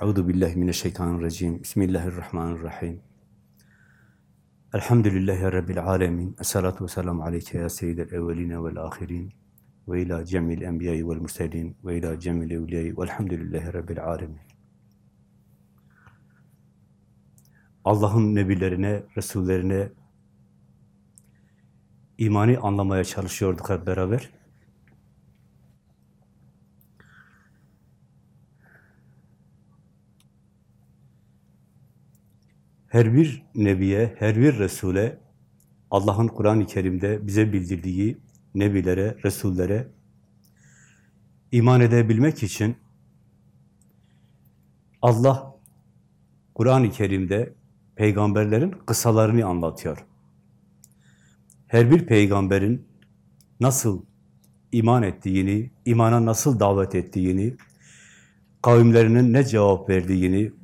Euzu billahi mineşşeytanirracim. Bismillahirrahmanirrahim. Elhamdülillahi rabbil alamin. Essalatu vesselamu aleyke ya seyyidel evvelin ve'l ahirin. Ve ila cemil enbiya'i ve'l murselin ve ila cemil evliya'i ve'lhamdülillahi rabbil alamin. Allah'ın nebilerine, resullerine imani anlamaya çalışıyorduk hep beraber. Her bir nebiye, her bir resule Allah'ın Kur'an-ı Kerim'de bize bildirdiği nebilere, resullere iman edebilmek için Allah Kur'an-ı Kerim'de peygamberlerin kısalarını anlatıyor. Her bir peygamberin nasıl iman ettiğini, imana nasıl davet ettiğini, kavimlerinin ne cevap verdiğini,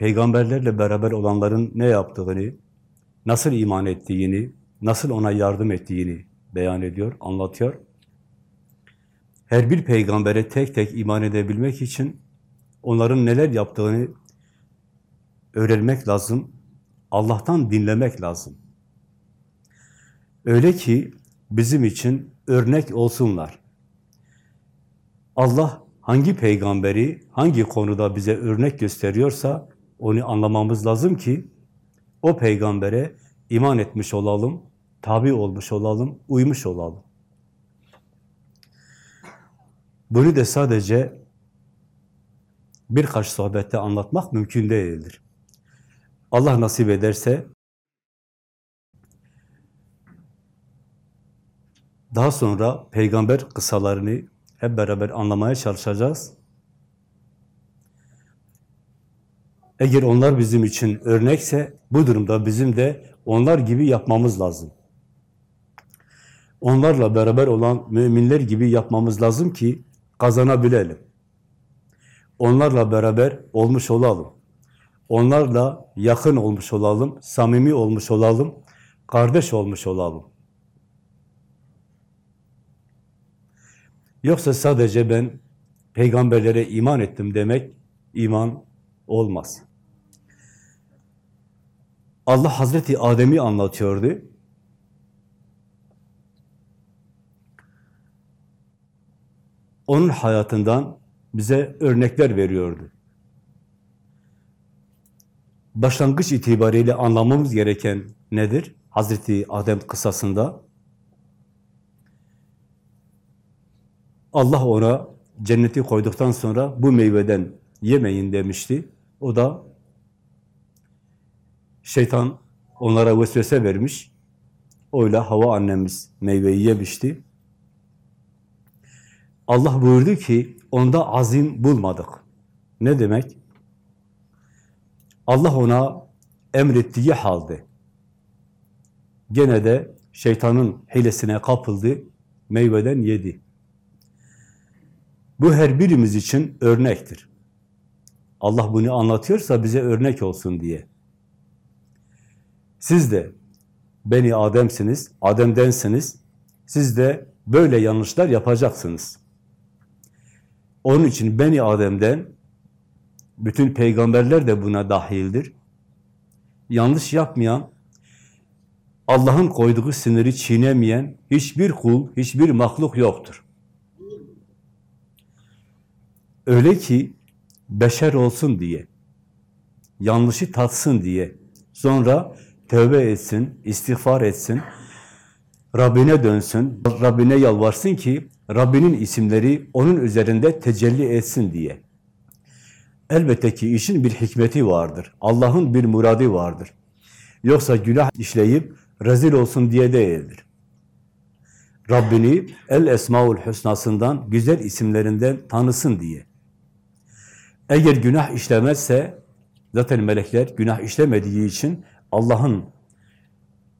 peygamberlerle beraber olanların ne yaptığını, nasıl iman ettiğini, nasıl ona yardım ettiğini beyan ediyor, anlatıyor. Her bir peygambere tek tek iman edebilmek için onların neler yaptığını öğrenmek lazım, Allah'tan dinlemek lazım. Öyle ki bizim için örnek olsunlar. Allah hangi peygamberi, hangi konuda bize örnek gösteriyorsa onu anlamamız lazım ki o peygambere iman etmiş olalım, tabi olmuş olalım, uymuş olalım. Bunu da sadece birkaç sohbette anlatmak mümkün değildir. Allah nasip ederse daha sonra peygamber kısalarını hep beraber anlamaya çalışacağız. Eğer onlar bizim için örnekse, bu durumda bizim de onlar gibi yapmamız lazım. Onlarla beraber olan müminler gibi yapmamız lazım ki kazanabilelim. Onlarla beraber olmuş olalım. Onlarla yakın olmuş olalım, samimi olmuş olalım, kardeş olmuş olalım. Yoksa sadece ben peygamberlere iman ettim demek iman olmaz. Allah Hazreti Adem'i anlatıyordu. Onun hayatından bize örnekler veriyordu. Başlangıç itibariyle anlamamız gereken nedir? Hazreti Adem kısasında Allah ona cenneti koyduktan sonra bu meyveden yemeyin demişti. O da Şeytan onlara vesvese vermiş. Oyla hava annemiz meyveyi yemişti. Allah buyurdu ki onda azim bulmadık. Ne demek? Allah ona emrettiği halde gene de şeytanın hilesine kapıldı, meyveden yedi. Bu her birimiz için örnektir. Allah bunu anlatıyorsa bize örnek olsun diye. Siz de beni Adem'siniz, Adem'densiniz. Siz de böyle yanlışlar yapacaksınız. Onun için beni Adem'den bütün peygamberler de buna dahildir. Yanlış yapmayan, Allah'ın koyduğu sınırı çiğnemeyen hiçbir kul, hiçbir mahluk yoktur. Öyle ki beşer olsun diye, yanlışı tatsın diye, sonra tövbe etsin, istiğfar etsin, Rabbine dönsün, Rabbine yalvarsın ki Rabbinin isimleri onun üzerinde tecelli etsin diye. Elbette ki işin bir hikmeti vardır. Allah'ın bir muradi vardır. Yoksa günah işleyip rezil olsun diye değildir. Rabbini El Esmaül Hüsna'sından, güzel isimlerinden tanısın diye. Eğer günah işlemezse, zaten melekler günah işlemediği için Allah'ın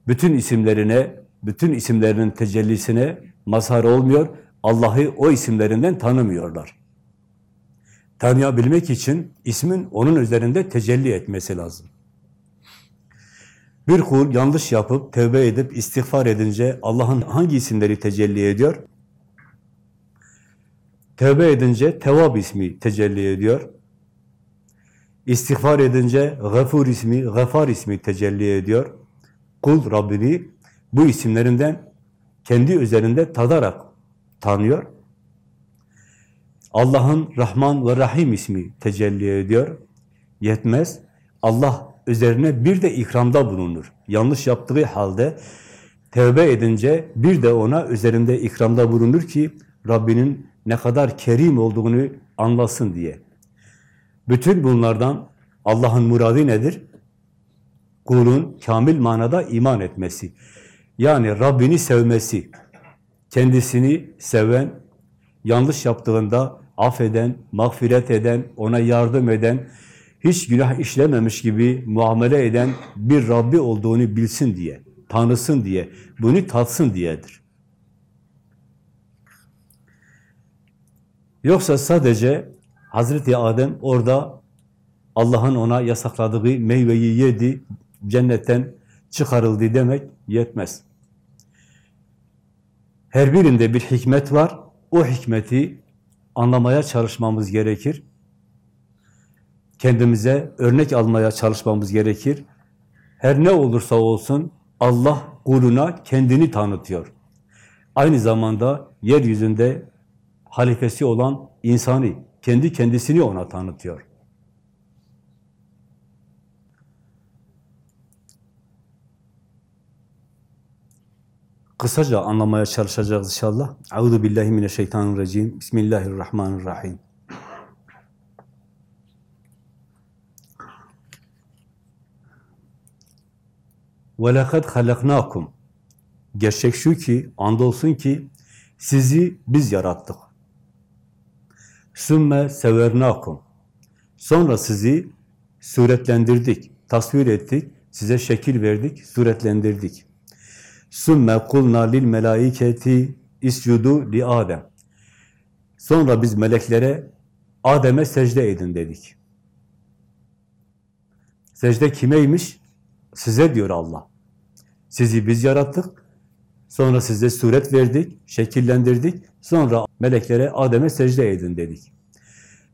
bütün isimlerine, bütün isimlerinin tecellisine mazhar olmuyor. Allah'ı o isimlerinden tanımıyorlar. Tanıyabilmek için ismin onun üzerinde tecelli etmesi lazım. Bir kul yanlış yapıp, tövbe edip, istiğfar edince Allah'ın hangi isimleri tecelli ediyor? Tövbe edince Tevab ismi tecelli ediyor. İstiğfar edince Gafur ismi, Gafar ismi tecelli ediyor. Kul Rabbini bu isimlerinden kendi üzerinde tadarak tanıyor. Allah'ın Rahman ve Rahim ismi tecelli ediyor. Yetmez. Allah üzerine bir de ikramda bulunur. Yanlış yaptığı halde tevbe edince bir de ona üzerinde ikramda bulunur ki Rabbinin ne kadar kerim olduğunu anlasın diye. Bütün bunlardan Allah'ın muradı nedir? Kulun kamil manada iman etmesi. Yani Rabbini sevmesi. Kendisini seven, yanlış yaptığında affeden, mağfiret eden, ona yardım eden, hiç günah işlememiş gibi muamele eden bir Rabbi olduğunu bilsin diye, tanısın diye, bunu tatsın diyedir. Yoksa sadece Hazreti Adem orada Allah'ın ona yasakladığı meyveyi yedi, cennetten çıkarıldı demek yetmez. Her birinde bir hikmet var. O hikmeti anlamaya çalışmamız gerekir. Kendimize örnek almaya çalışmamız gerekir. Her ne olursa olsun Allah kuluna kendini tanıtıyor. Aynı zamanda yeryüzünde halifesi olan insanı, kendi kendisini ona tanıtıyor. Kısaca anlamaya çalışacağız inşallah. Euzu billahi mineşşeytanirracim. Bismillahirrahmanirrahim. Lekad halaknakum. Gerçek şu ki, andolsun ki sizi biz yarattık. Sümme severnakum. Sonra sizi suretlendirdik, tasvir ettik, size şekil verdik, suretlendirdik. Sümme kulna lil melaiketi iscudu li Adem. Sonra biz meleklere Adem'e secde edin dedik. Secde kimeymiş? Size diyor Allah. Sizi biz yarattık. Sonra size suret verdik, şekillendirdik. Sonra meleklere Adem'e secde edin dedik.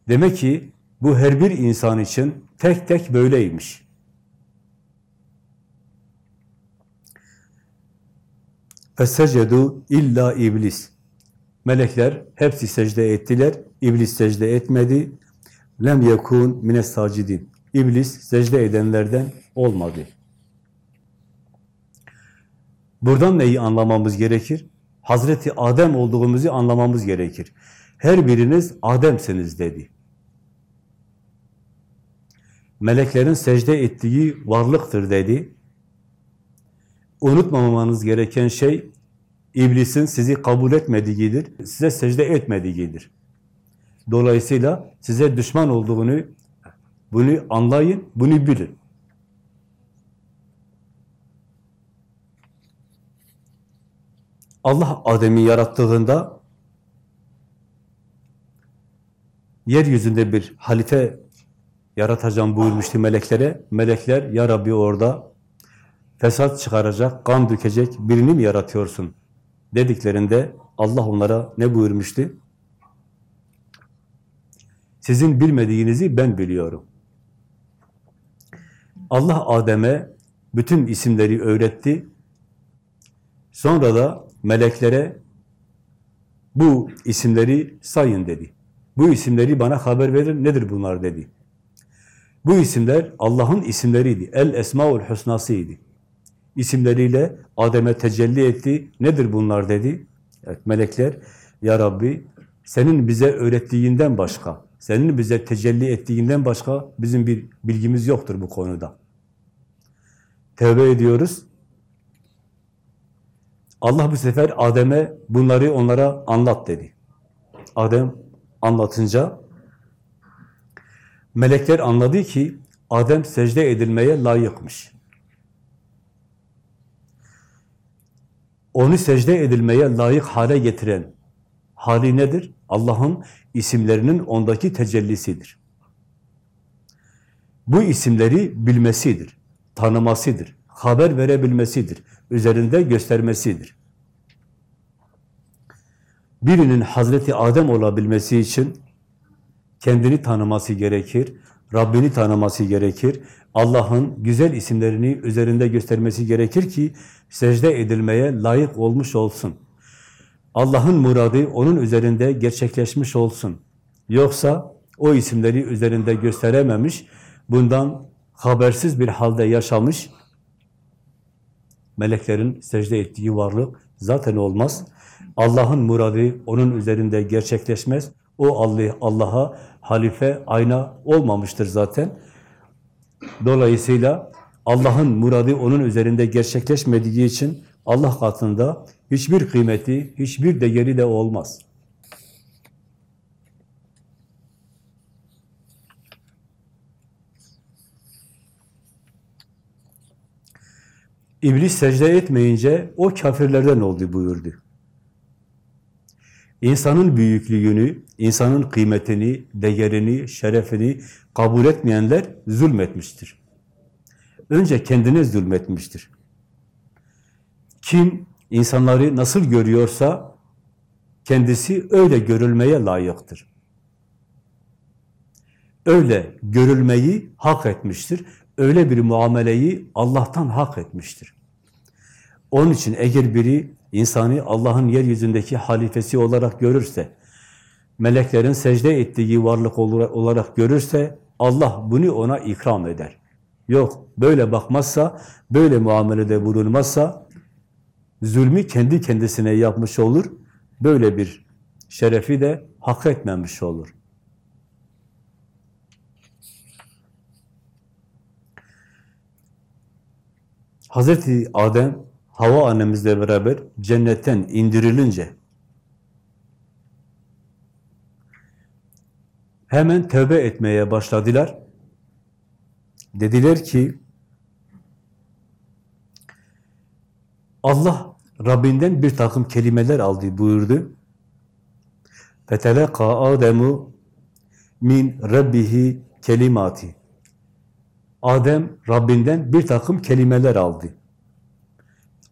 Demek ki bu her bir insan için tek tek böyleymiş. Fesecedu illa iblis. Melekler hepsi secde ettiler. İblis secde etmedi. Lem yekun mines sacidin. İblis secde edenlerden olmadı. Buradan neyi anlamamız gerekir? Hazreti Adem olduğumuzu anlamamız gerekir. Her biriniz Adem'siniz dedi. Meleklerin secde ettiği varlıktır dedi. Unutmamanız gereken şey, iblisin sizi kabul etmediğidir, size secde etmediğidir. Dolayısıyla size düşman olduğunu, bunu anlayın, bunu bilin. Allah Adem'i yarattığında yeryüzünde bir halife yaratacağım buyurmuştu meleklere. Melekler, ya Rabbi orada fesat çıkaracak, kan dökecek birini mi yaratıyorsun? Dediklerinde Allah onlara ne buyurmuştu? Sizin bilmediğinizi ben biliyorum. Allah Adem'e bütün isimleri öğretti. Sonra da meleklere bu isimleri sayın dedi. Bu isimleri bana haber verin, nedir bunlar dedi. Bu isimler Allah'ın isimleriydi. El Esmaül Hüsnasıydı. İsimleriyle Adem'e tecelli etti. Nedir bunlar dedi. Evet, melekler, Ya Rabbi senin bize öğrettiğinden başka, senin bize tecelli ettiğinden başka bizim bir bilgimiz yoktur bu konuda. Tevbe ediyoruz. Allah bu sefer Adem'e bunları onlara anlat dedi. Adem anlatınca melekler anladı ki Adem secde edilmeye layıkmış. Onu secde edilmeye layık hale getiren hali nedir? Allah'ın isimlerinin ondaki tecellisidir. Bu isimleri bilmesidir, tanımasıdır, haber verebilmesidir, üzerinde göstermesidir. Birinin Hazreti Adem olabilmesi için kendini tanıması gerekir, Rabbini tanıması gerekir. Allah'ın güzel isimlerini üzerinde göstermesi gerekir ki secde edilmeye layık olmuş olsun. Allah'ın muradı onun üzerinde gerçekleşmiş olsun. Yoksa o isimleri üzerinde gösterememiş, bundan habersiz bir halde yaşamış, meleklerin secde ettiği varlık zaten olmaz. Allah'ın muradı onun üzerinde gerçekleşmez. O Allah'a halife, ayna olmamıştır zaten. Dolayısıyla Allah'ın muradı onun üzerinde gerçekleşmediği için Allah katında hiçbir kıymeti, hiçbir değeri de olmaz. İblis secde etmeyince o kafirlerden oldu buyurdu. İnsanın büyüklüğünü, insanın kıymetini, değerini, şerefini kabul etmeyenler zulmetmiştir. Önce kendine zulmetmiştir. Kim insanları nasıl görüyorsa kendisi öyle görülmeye layıktır. Öyle görülmeyi hak etmiştir. Öyle bir muameleyi Allah'tan hak etmiştir. Onun için eğer biri insanı Allah'ın yeryüzündeki halifesi olarak görürse, meleklerin secde ettiği varlık olarak görürse, Allah bunu ona ikram eder. Yok, böyle bakmazsa, böyle muamelede bulunmazsa, zulmü kendi kendisine yapmış olur, böyle bir şerefi de hak etmemiş olur. Hazreti Adem Hava annemizle beraber cennetten indirilince hemen tövbe etmeye başladılar. Dediler ki Allah Rabbinden bir takım kelimeler aldı buyurdu. Feteleka Ademu min Rabbihi kelimati. Adem Rabbinden bir takım kelimeler aldı.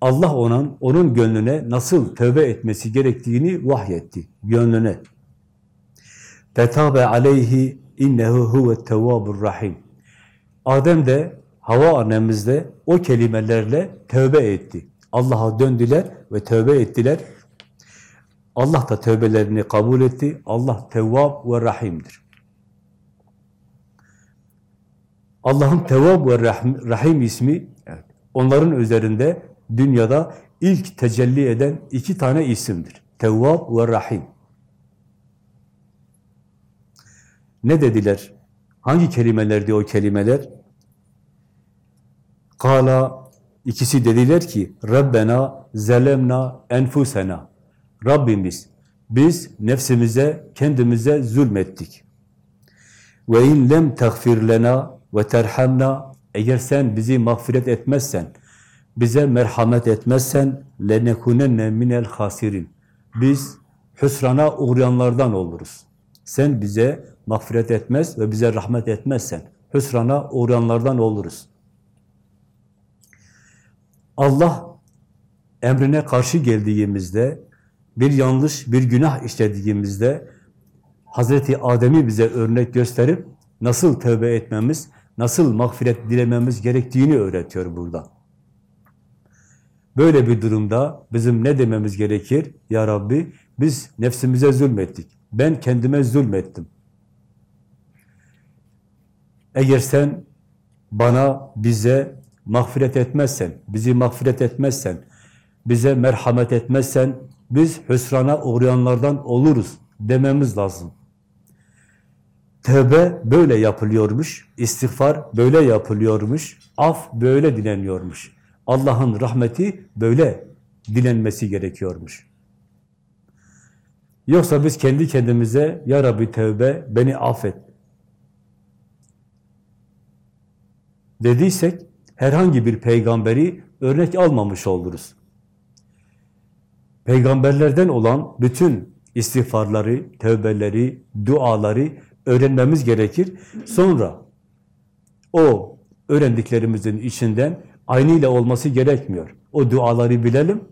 Allah onun, onun gönlüne nasıl tövbe etmesi gerektiğini vahyetti, gönlüne. Fetabe aleyhi innehu huve tevvabur rahim. Adem de, Hava annemiz de o kelimelerle tövbe etti. Allah'a döndüler ve tövbe ettiler. Allah da tövbelerini kabul etti. Allah tevvab ve rahimdir. Allah'ın tevvab ve rahim, rahim ismi onların üzerinde dünyada ilk tecelli eden iki tane isimdir. Tevvab ve Rahim. Ne dediler? Hangi kelimelerdi o kelimeler? Kala ikisi dediler ki Rabbena zelemna enfusena. Rabbimiz biz nefsimize, kendimize zulmettik. Ve in lem tagfir lena ve terhamna eğer sen bizi mağfiret etmezsen, bize merhamet etmezsen lenekunenne minel hasirin. Biz hüsrana uğrayanlardan oluruz. Sen bize mağfiret etmez ve bize rahmet etmezsen hüsrana uğrayanlardan oluruz. Allah emrine karşı geldiğimizde, bir yanlış, bir günah işlediğimizde Hazreti Adem'i bize örnek gösterip nasıl tövbe etmemiz, nasıl mağfiret dilememiz gerektiğini öğretiyor burada. Böyle bir durumda bizim ne dememiz gerekir? Ya Rabbi biz nefsimize zulmettik. Ben kendime zulmettim. Eğer sen bana, bize mağfiret etmezsen, bizi mağfiret etmezsen, bize merhamet etmezsen, biz hüsrana uğrayanlardan oluruz dememiz lazım. Tövbe böyle yapılıyormuş, istiğfar böyle yapılıyormuş, af böyle dileniyormuş. Allah'ın rahmeti böyle dilenmesi gerekiyormuş. Yoksa biz kendi kendimize Ya Rabbi tevbe, beni affet dediysek herhangi bir peygamberi örnek almamış oluruz. Peygamberlerden olan bütün istiğfarları, tövbeleri, duaları öğrenmemiz gerekir. Sonra o öğrendiklerimizin içinden aynıyla olması gerekmiyor. O duaları bilelim,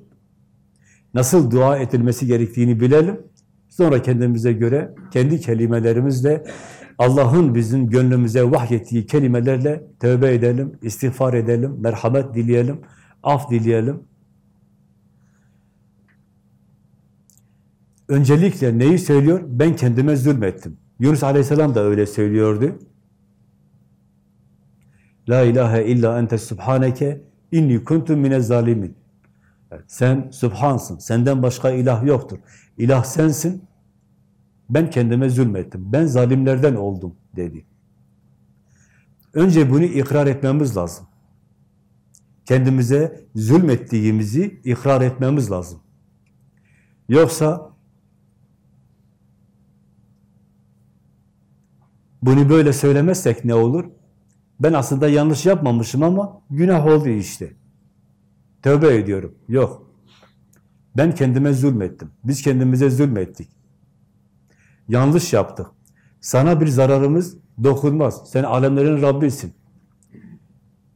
nasıl dua edilmesi gerektiğini bilelim, sonra kendimize göre, kendi kelimelerimizle Allah'ın bizim gönlümüze vahyettiği kelimelerle tövbe edelim, istiğfar edelim, merhamet dileyelim, af dileyelim. Öncelikle neyi söylüyor? Ben kendime zulmettim. Yunus Aleyhisselam da öyle söylüyordu. La ilahe illa ente subhaneke inni kuntum mine zalimin. Sen subhansın. Senden başka ilah yoktur. İlah sensin. Ben kendime zulmettim. Ben zalimlerden oldum dedi. Önce bunu ikrar etmemiz lazım. Kendimize zulmettiğimizi ikrar etmemiz lazım. Yoksa bunu böyle söylemezsek ne olur? Ben aslında yanlış yapmamışım ama günah oldu işte. Tövbe ediyorum. Yok. Ben kendime zulmettim. Biz kendimize zulmettik. Yanlış yaptık. Sana bir zararımız dokunmaz. Sen alemlerin Rabbisin.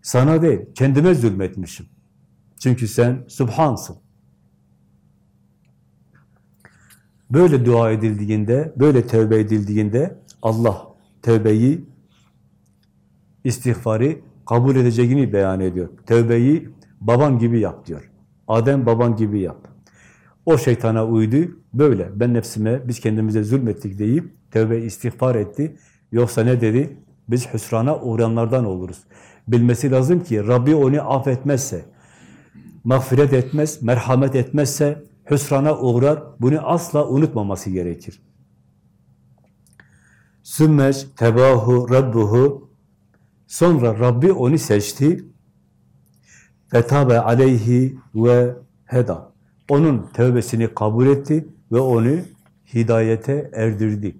Sana değil, kendime zulmetmişim. Çünkü sen Subhansın. Böyle dua edildiğinde, böyle tövbe edildiğinde Allah tövbeyi, istiğfarı kabul edeceğini beyan ediyor. Tövbeyi baban gibi yap diyor. Adem baban gibi yap. O şeytana uydu, böyle ben nefsime, biz kendimize zulmettik deyip tövbe istiğfar etti. Yoksa ne dedi? Biz hüsrana uğrayanlardan oluruz. Bilmesi lazım ki Rabbi onu affetmezse, mağfiret etmez, merhamet etmezse hüsrana uğrar. Bunu asla unutmaması gerekir. Sümmeç tebahu rabbuhu sonra Rabbi onu seçti. Fetabe aleyhi ve heda. Onun tövbesini kabul etti ve onu hidayete erdirdi.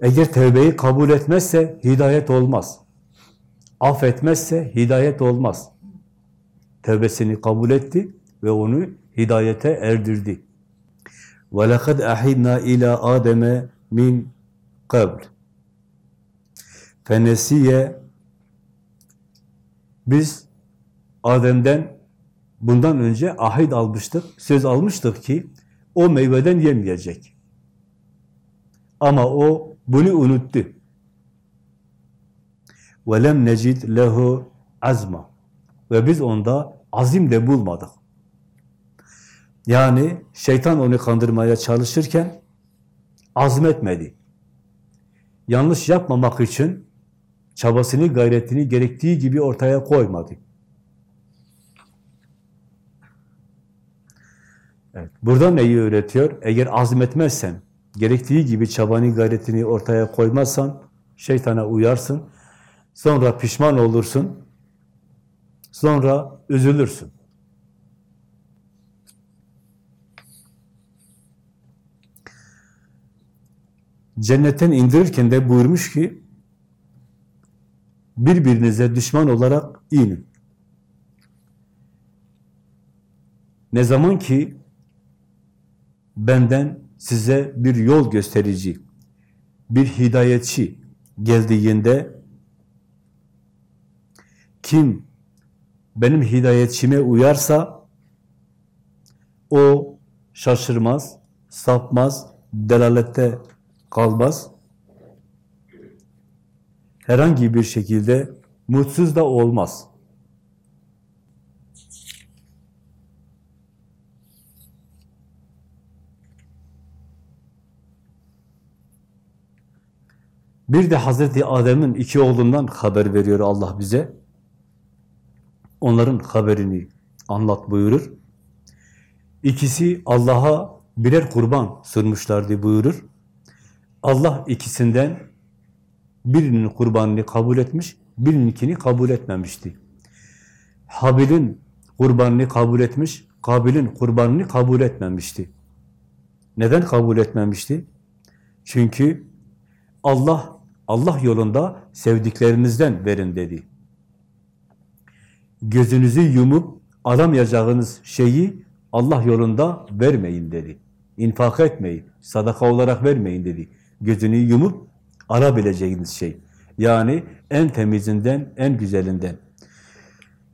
Eğer tövbeyi kabul etmezse hidayet olmaz. Affetmezse hidayet olmaz. Tövbesini kabul etti ve onu hidayete erdirdi. وَلَقَدْ اَحِدْنَا اِلَى آدَمَ min kabl. Fenesiye biz Adem'den bundan önce ahit almıştık, söz almıştık ki o meyveden yemeyecek. Ama o bunu unuttu. وَلَمْ necid lehu azma. Ve biz onda azim de bulmadık. Yani şeytan onu kandırmaya çalışırken azmetmedi. Yanlış yapmamak için çabasını, gayretini gerektiği gibi ortaya koymadı. Evet, burada neyi öğretiyor? Eğer azmetmezsen, gerektiği gibi çabanı, gayretini ortaya koymazsan, şeytana uyarsın, sonra pişman olursun, sonra üzülürsün. Cennetten indirirken de buyurmuş ki birbirinize düşman olarak inin. Ne zaman ki benden size bir yol gösterici, bir hidayetçi geldiğinde kim benim hidayetçime uyarsa o şaşırmaz, sapmaz, delalette kalmaz. Herhangi bir şekilde mutsuz da olmaz. Bir de Hazreti Adem'in iki oğlundan haber veriyor Allah bize. Onların haberini anlat buyurur. İkisi Allah'a birer kurban sunmuşlardı buyurur. Allah ikisinden birinin kurbanını kabul etmiş, birininkini kabul etmemişti. Habil'in kurbanını kabul etmiş, Kabil'in kurbanını kabul etmemişti. Neden kabul etmemişti? Çünkü Allah, Allah yolunda sevdiklerinizden verin dedi. Gözünüzü yumup alamayacağınız şeyi Allah yolunda vermeyin dedi. İnfak etmeyin, sadaka olarak vermeyin dedi gözünü yumup alabileceğiniz şey. Yani en temizinden, en güzelinden.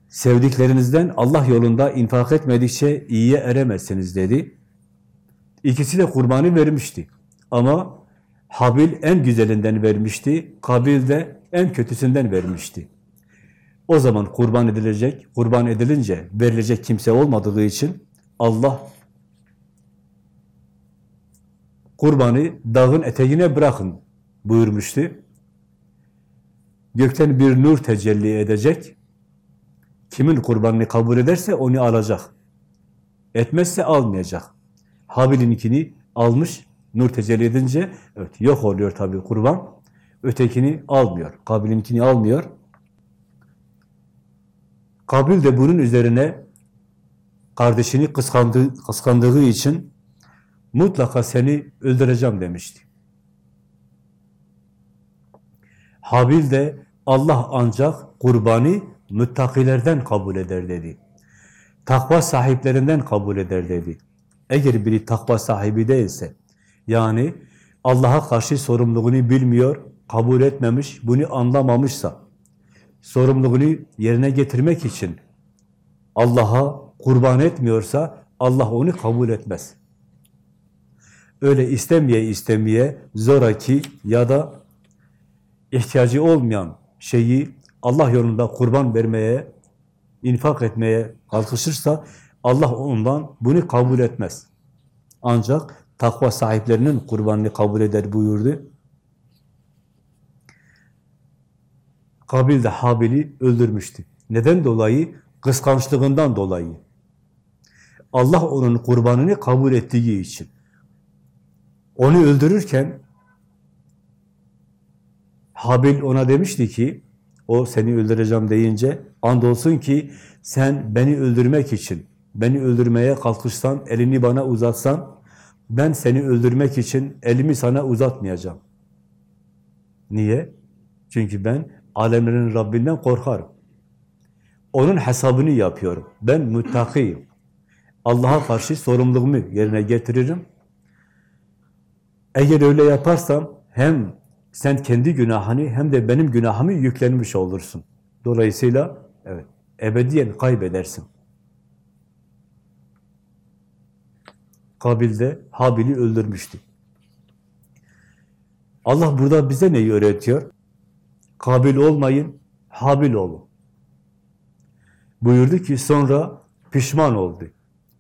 Sevdiklerinizden Allah yolunda infak etmedikçe iyiye eremezsiniz dedi. İkisi de kurbanı vermişti. Ama Habil en güzelinden vermişti, Kabil de en kötüsünden vermişti. O zaman kurban edilecek, kurban edilince verilecek kimse olmadığı için Allah kurbanı dağın eteğine bırakın buyurmuştu. Gökten bir nur tecelli edecek. Kimin kurbanını kabul ederse onu alacak. Etmezse almayacak. Habil'inkini almış, nur tecelli edince evet, yok oluyor tabii kurban. Ötekini almıyor. Kabil'inkini almıyor. Kabil de bunun üzerine kardeşini kıskandığı, kıskandığı için mutlaka seni öldüreceğim demişti. Habil de Allah ancak kurbanı müttakilerden kabul eder dedi. Takva sahiplerinden kabul eder dedi. Eğer biri takva sahibi değilse, yani Allah'a karşı sorumluluğunu bilmiyor, kabul etmemiş, bunu anlamamışsa, sorumluluğunu yerine getirmek için Allah'a kurban etmiyorsa, Allah onu kabul etmez. Öyle istemeye istemeye zoraki ya da ihtiyacı olmayan şeyi Allah yolunda kurban vermeye, infak etmeye kalkışırsa Allah ondan bunu kabul etmez. Ancak takva sahiplerinin kurbanını kabul eder buyurdu. Kabil de Habil'i öldürmüştü. Neden dolayı? Kıskançlığından dolayı. Allah onun kurbanını kabul ettiği için. Onu öldürürken Habil ona demişti ki, o seni öldüreceğim deyince, andolsun ki sen beni öldürmek için, beni öldürmeye kalkışsan, elini bana uzatsan, ben seni öldürmek için elimi sana uzatmayacağım. Niye? Çünkü ben alemlerin Rabbinden korkarım. Onun hesabını yapıyorum. Ben müttakiyim. Allah'a karşı sorumluluğumu yerine getiririm. Eğer öyle yaparsam hem sen kendi günahını hem de benim günahımı yüklenmiş olursun. Dolayısıyla evet ebediyen kaybedersin. Kabil de Habil'i öldürmüştü. Allah burada bize neyi öğretiyor? Kabil olmayın, Habil olun. Buyurdu ki sonra pişman oldu.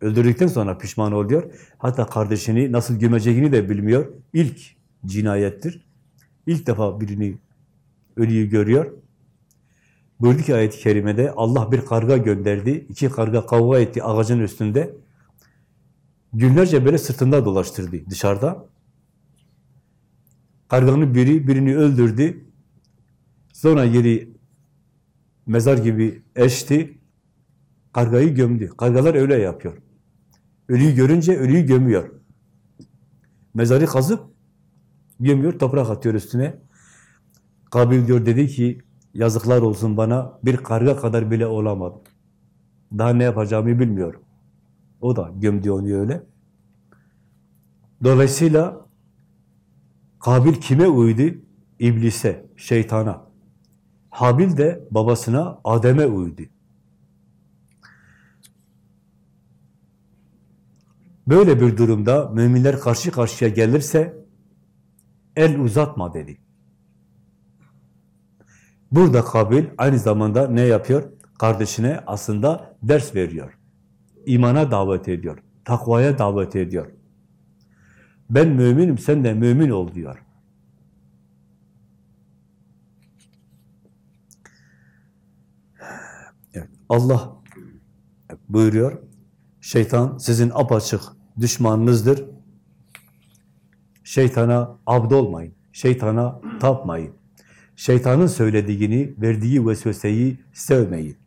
Öldürdükten sonra pişman oluyor. Hatta kardeşini nasıl gömeceğini de bilmiyor. İlk cinayettir. İlk defa birini ölüyü görüyor. Buyurdu ki ayet-i kerimede Allah bir karga gönderdi. İki karga kavga etti ağacın üstünde. Günlerce böyle sırtında dolaştırdı dışarıda. Karganın biri birini öldürdü. Sonra yeri mezar gibi eşti. Kargayı gömdü. Kargalar öyle yapıyor. Ölüyü görünce ölüyü gömüyor. Mezarı kazıp gömüyor, toprak atıyor üstüne. Kabil diyor dedi ki yazıklar olsun bana bir karga kadar bile olamadım. Daha ne yapacağımı bilmiyorum. O da gömdü onu öyle. Dolayısıyla Kabil kime uydu? İblise, şeytana. Habil de babasına Adem'e uydu. Böyle bir durumda müminler karşı karşıya gelirse el uzatma dedi. Burada Kabil aynı zamanda ne yapıyor? Kardeşine aslında ders veriyor. İmana davet ediyor. Takvaya davet ediyor. Ben müminim, sen de mümin ol diyor. Evet, Allah buyuruyor. Şeytan sizin apaçık düşmanınızdır. Şeytana abd olmayın. Şeytana tapmayın. Şeytanın söylediğini, verdiği vesveseyi sevmeyin.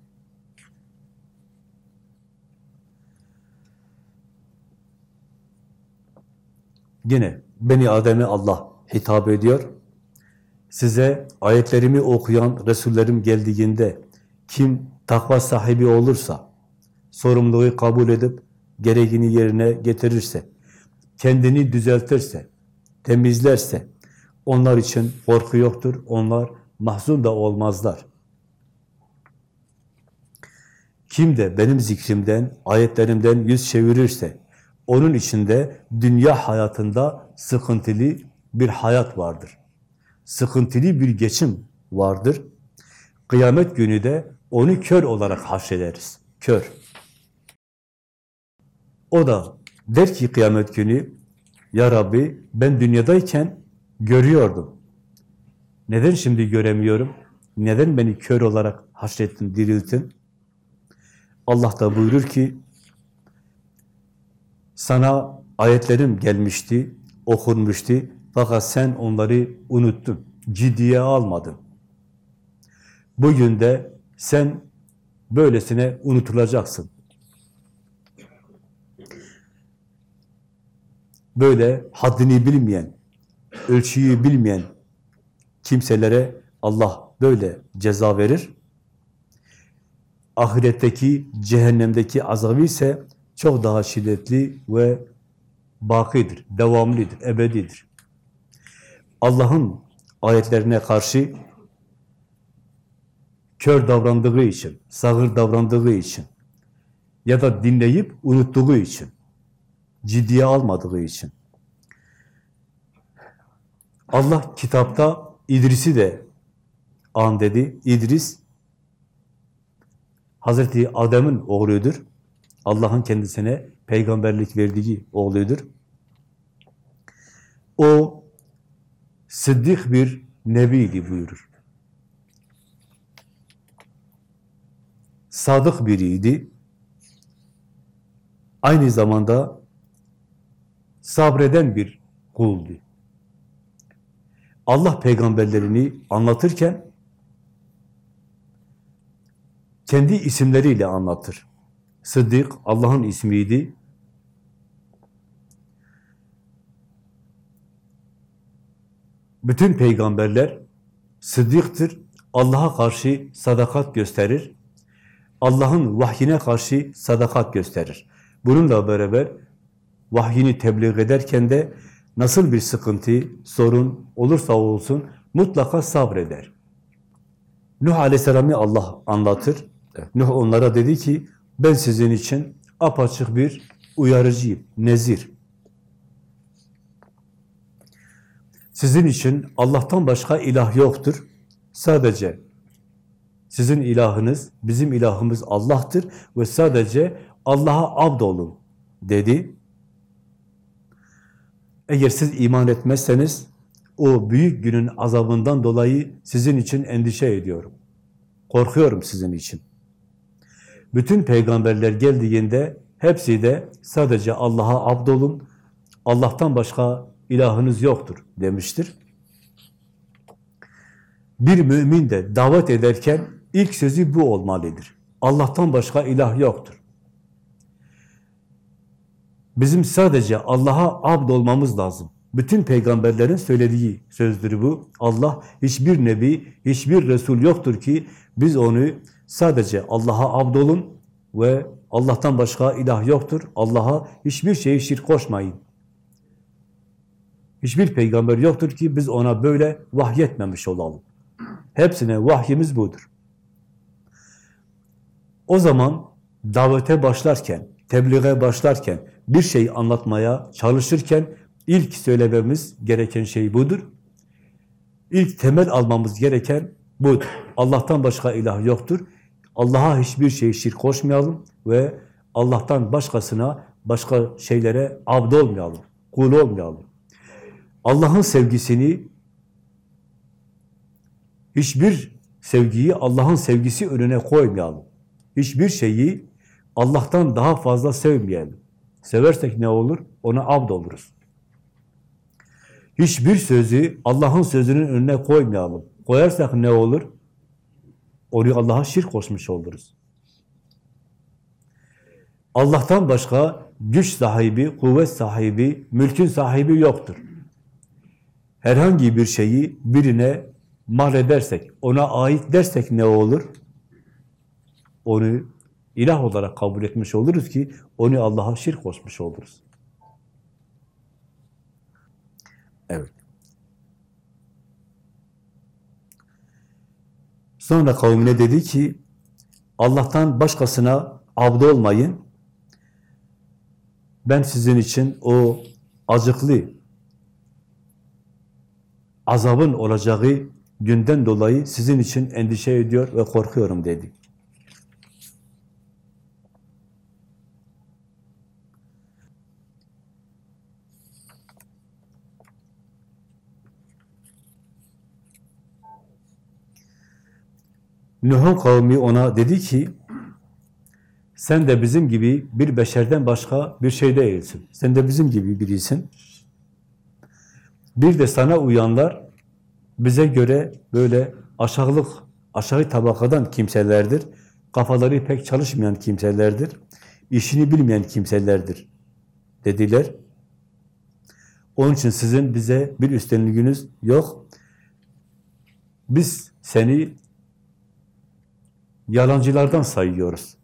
Yine Beni Adem'e Allah hitap ediyor. Size ayetlerimi okuyan Resullerim geldiğinde kim takva sahibi olursa, sorumluluğu kabul edip gereğini yerine getirirse, kendini düzeltirse, temizlerse, onlar için korku yoktur, onlar mahzun da olmazlar. Kim de benim zikrimden, ayetlerimden yüz çevirirse, onun içinde dünya hayatında sıkıntılı bir hayat vardır. Sıkıntılı bir geçim vardır. Kıyamet günü de onu kör olarak haşrederiz. Kör. O da der ki kıyamet günü, Ya Rabbi ben dünyadayken görüyordum. Neden şimdi göremiyorum? Neden beni kör olarak haşrettin, diriltin? Allah da buyurur ki, sana ayetlerim gelmişti, okunmuştu fakat sen onları unuttun, ciddiye almadın. Bugün de sen böylesine unutulacaksın. Böyle haddini bilmeyen, ölçüyü bilmeyen kimselere Allah böyle ceza verir. Ahiretteki, cehennemdeki azabı ise çok daha şiddetli ve bakidir, devamlıdır, ebedidir. Allah'ın ayetlerine karşı kör davrandığı için, sağır davrandığı için ya da dinleyip unuttuğu için, ciddiye almadığı için. Allah kitapta İdris'i de an dedi. İdris Hazreti Adem'in oğludur. Allah'ın kendisine peygamberlik verdiği oğludur. O sıddık bir nebiydi buyurur. Sadık biriydi. Aynı zamanda sabreden bir kuldu. Allah peygamberlerini anlatırken kendi isimleriyle anlatır. Sıddık Allah'ın ismiydi. Bütün peygamberler sıddıktır. Allah'a karşı sadakat gösterir. Allah'ın vahyine karşı sadakat gösterir. Bununla beraber vahyini tebliğ ederken de nasıl bir sıkıntı, sorun olursa olsun mutlaka sabreder. Nuh Aleyhisselam'ı Allah anlatır. Nuh onlara dedi ki, ben sizin için apaçık bir uyarıcıyım, nezir. Sizin için Allah'tan başka ilah yoktur. Sadece sizin ilahınız, bizim ilahımız Allah'tır ve sadece Allah'a abd olun dedi. Eğer siz iman etmezseniz o büyük günün azabından dolayı sizin için endişe ediyorum. Korkuyorum sizin için. Bütün peygamberler geldiğinde hepsi de sadece Allah'a abdolun, Allah'tan başka ilahınız yoktur demiştir. Bir mümin de davet ederken ilk sözü bu olmalıdır. Allah'tan başka ilah yoktur. Bizim sadece Allah'a abd olmamız lazım. Bütün peygamberlerin söylediği sözdür bu. Allah hiçbir nebi, hiçbir resul yoktur ki biz onu sadece Allah'a abd olun ve Allah'tan başka ilah yoktur. Allah'a hiçbir şeyi şirk koşmayın. Hiçbir peygamber yoktur ki biz ona böyle vahyetmemiş olalım. Hepsine vahyimiz budur. O zaman davete başlarken, tebliğe başlarken, bir şey anlatmaya çalışırken ilk söylememiz gereken şey budur. İlk temel almamız gereken budur. Allah'tan başka ilah yoktur. Allah'a hiçbir şey şirk koşmayalım ve Allah'tan başkasına, başka şeylere abd olmayalım, kul olmayalım. Allah'ın sevgisini hiçbir sevgiyi Allah'ın sevgisi önüne koymayalım. Hiçbir şeyi Allah'tan daha fazla sevmeyelim. Seversek ne olur? Ona abd oluruz. Hiçbir sözü Allah'ın sözünün önüne koymayalım. Koyarsak ne olur? Onu Allah'a şirk koşmuş oluruz. Allah'tan başka güç sahibi, kuvvet sahibi, mülkün sahibi yoktur. Herhangi bir şeyi birine mal edersek, ona ait dersek ne olur? Onu ilah olarak kabul etmiş oluruz ki onu Allah'a şirk koşmuş oluruz. Evet. Sonra kavmine dedi ki Allah'tan başkasına abd olmayın. Ben sizin için o acıklı azabın olacağı günden dolayı sizin için endişe ediyor ve korkuyorum dedi. Nuh'un kavmi ona dedi ki, sen de bizim gibi bir beşerden başka bir şey değilsin. Sen de bizim gibi birisin. Bir de sana uyanlar bize göre böyle aşağılık, aşağı tabakadan kimselerdir. Kafaları pek çalışmayan kimselerdir. işini bilmeyen kimselerdir dediler. Onun için sizin bize bir üstünlüğünüz yok. Biz seni yalancılardan sayıyoruz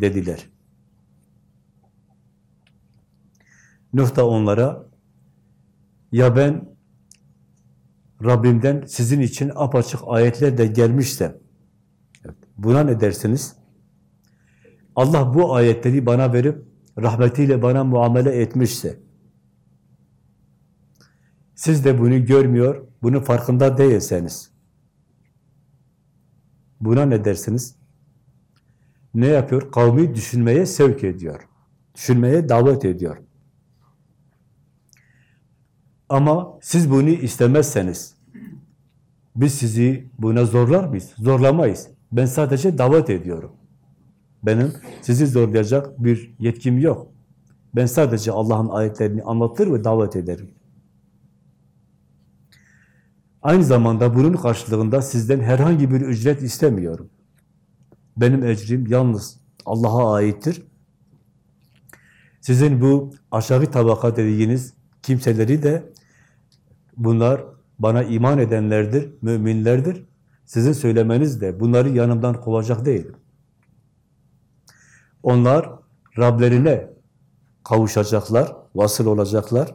dediler. Nuh da onlara ya ben Rabbimden sizin için apaçık ayetler de gelmişsem buna ne dersiniz? Allah bu ayetleri bana verip rahmetiyle bana muamele etmişse siz de bunu görmüyor, bunun farkında değilseniz buna ne dersiniz? Ne yapıyor? Kavmi düşünmeye sevk ediyor. Düşünmeye davet ediyor. Ama siz bunu istemezseniz, biz sizi buna zorlar mıyız? Zorlamayız. Ben sadece davet ediyorum. Benim sizi zorlayacak bir yetkim yok. Ben sadece Allah'ın ayetlerini anlatır ve davet ederim. Aynı zamanda bunun karşılığında sizden herhangi bir ücret istemiyorum. Benim ecrim yalnız Allah'a aittir. Sizin bu aşağı tabaka dediğiniz kimseleri de bunlar bana iman edenlerdir, müminlerdir. Sizin söylemeniz de bunları yanımdan kovacak değil. Onlar Rablerine kavuşacaklar, vasıl olacaklar.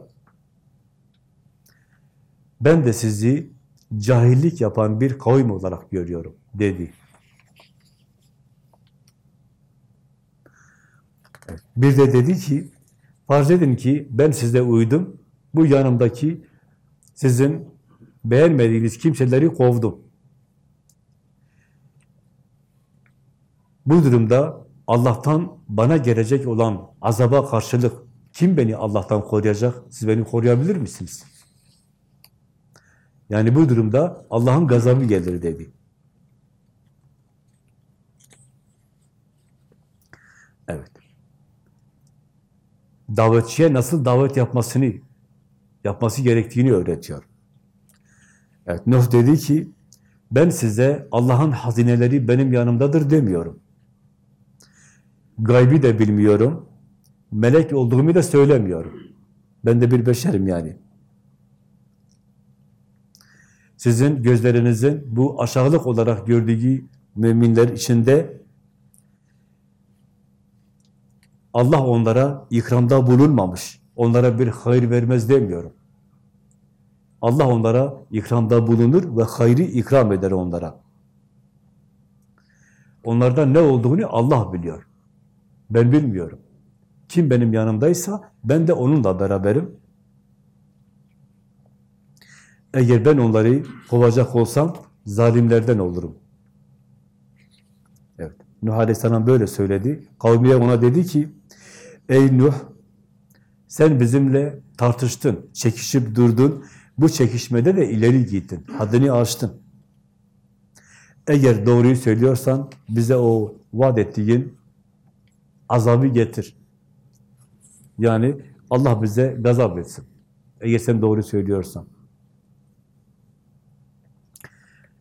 Ben de sizi cahillik yapan bir kavim olarak görüyorum dedi. Bir de dedi ki, farz edin ki ben size uydum, bu yanımdaki sizin beğenmediğiniz kimseleri kovdum. Bu durumda Allah'tan bana gelecek olan azaba karşılık kim beni Allah'tan koruyacak? Siz beni koruyabilir misiniz? Yani bu durumda Allah'ın gazabı gelir dedi. Evet. Davetçiye nasıl davet yapmasını, yapması gerektiğini öğretiyor. Evet, Nuh dedi ki, ben size Allah'ın hazineleri benim yanımdadır demiyorum. Gaybi de bilmiyorum. Melek olduğumu da söylemiyorum. Ben de bir beşerim yani. Sizin gözlerinizin bu aşağılık olarak gördüğü müminler içinde Allah onlara ikramda bulunmamış. Onlara bir hayır vermez demiyorum. Allah onlara ikramda bulunur ve hayrı ikram eder onlara. Onlarda ne olduğunu Allah biliyor. Ben bilmiyorum. Kim benim yanımdaysa ben de onunla beraberim. Eğer ben onları kovacak olsam zalimlerden olurum. Evet. Nuh Aleyhisselam böyle söyledi. Kavmiye ona dedi ki Ey Nuh sen bizimle tartıştın, çekişip durdun. Bu çekişmede de ileri gittin. Haddini aştın. Eğer doğruyu söylüyorsan bize o vaat ettiğin azabı getir. Yani Allah bize gazap etsin. Eğer sen doğru söylüyorsan.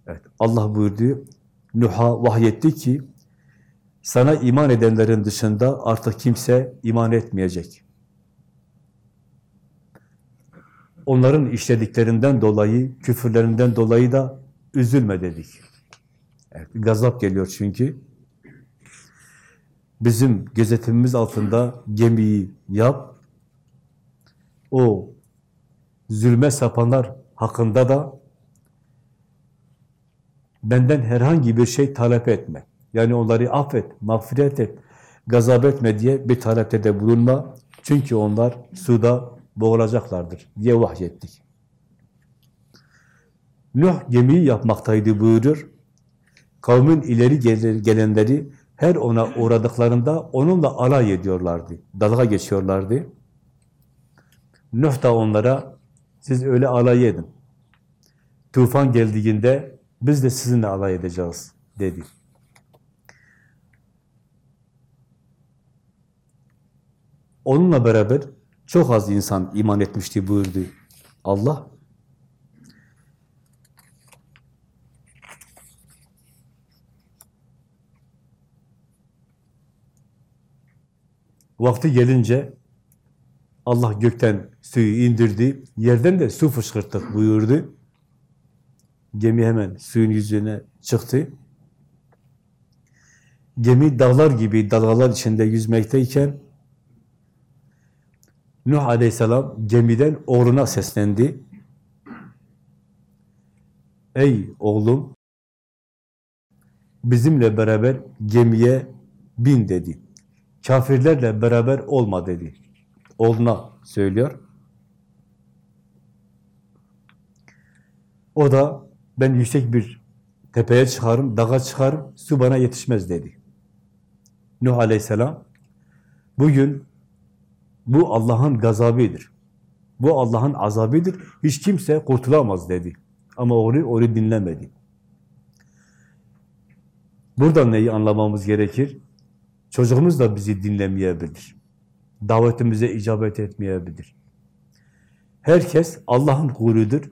Evet, Allah buyurdu, Nuh'a vahyetti ki, sana iman edenlerin dışında artık kimse iman etmeyecek. Onların işlediklerinden dolayı, küfürlerinden dolayı da üzülme dedik. Evet, gazap geliyor çünkü. Bizim gözetimimiz altında gemiyi yap. O zulme sapanlar hakkında da benden herhangi bir şey talep etme. Yani onları affet, mağfiret et, gazap etme diye bir talepte de bulunma. Çünkü onlar suda boğulacaklardır diye vahyettik. Nuh gemiyi yapmaktaydı buyurur. Kavmin ileri gelenleri her ona uğradıklarında onunla alay ediyorlardı. Dalga geçiyorlardı. Nuh da onlara siz öyle alay edin. Tufan geldiğinde biz de sizinle alay edeceğiz dedi. Onunla beraber çok az insan iman etmişti buyurdu Allah. Vakti gelince Allah gökten suyu indirdi, yerden de su fışkırttık buyurdu. Gemi hemen suyun yüzüne çıktı. Gemi dağlar gibi dalgalar içinde yüzmekteyken Nuh Aleyhisselam gemiden oğluna seslendi. Ey oğlum, bizimle beraber gemiye bin dedi. Kafirlerle beraber olma dedi. Oğluna söylüyor. O da ben yüksek bir tepeye çıkarım, dağa çıkarım, su bana yetişmez dedi. Nuh Aleyhisselam bugün bu Allah'ın gazabıdır. Bu Allah'ın azabıdır. Hiç kimse kurtulamaz dedi. Ama oğlu onu dinlemedi. Buradan neyi anlamamız gerekir? Çocuğumuz da bizi dinlemeyebilir. Davetimize icabet etmeyebilir. Herkes Allah'ın kuludur.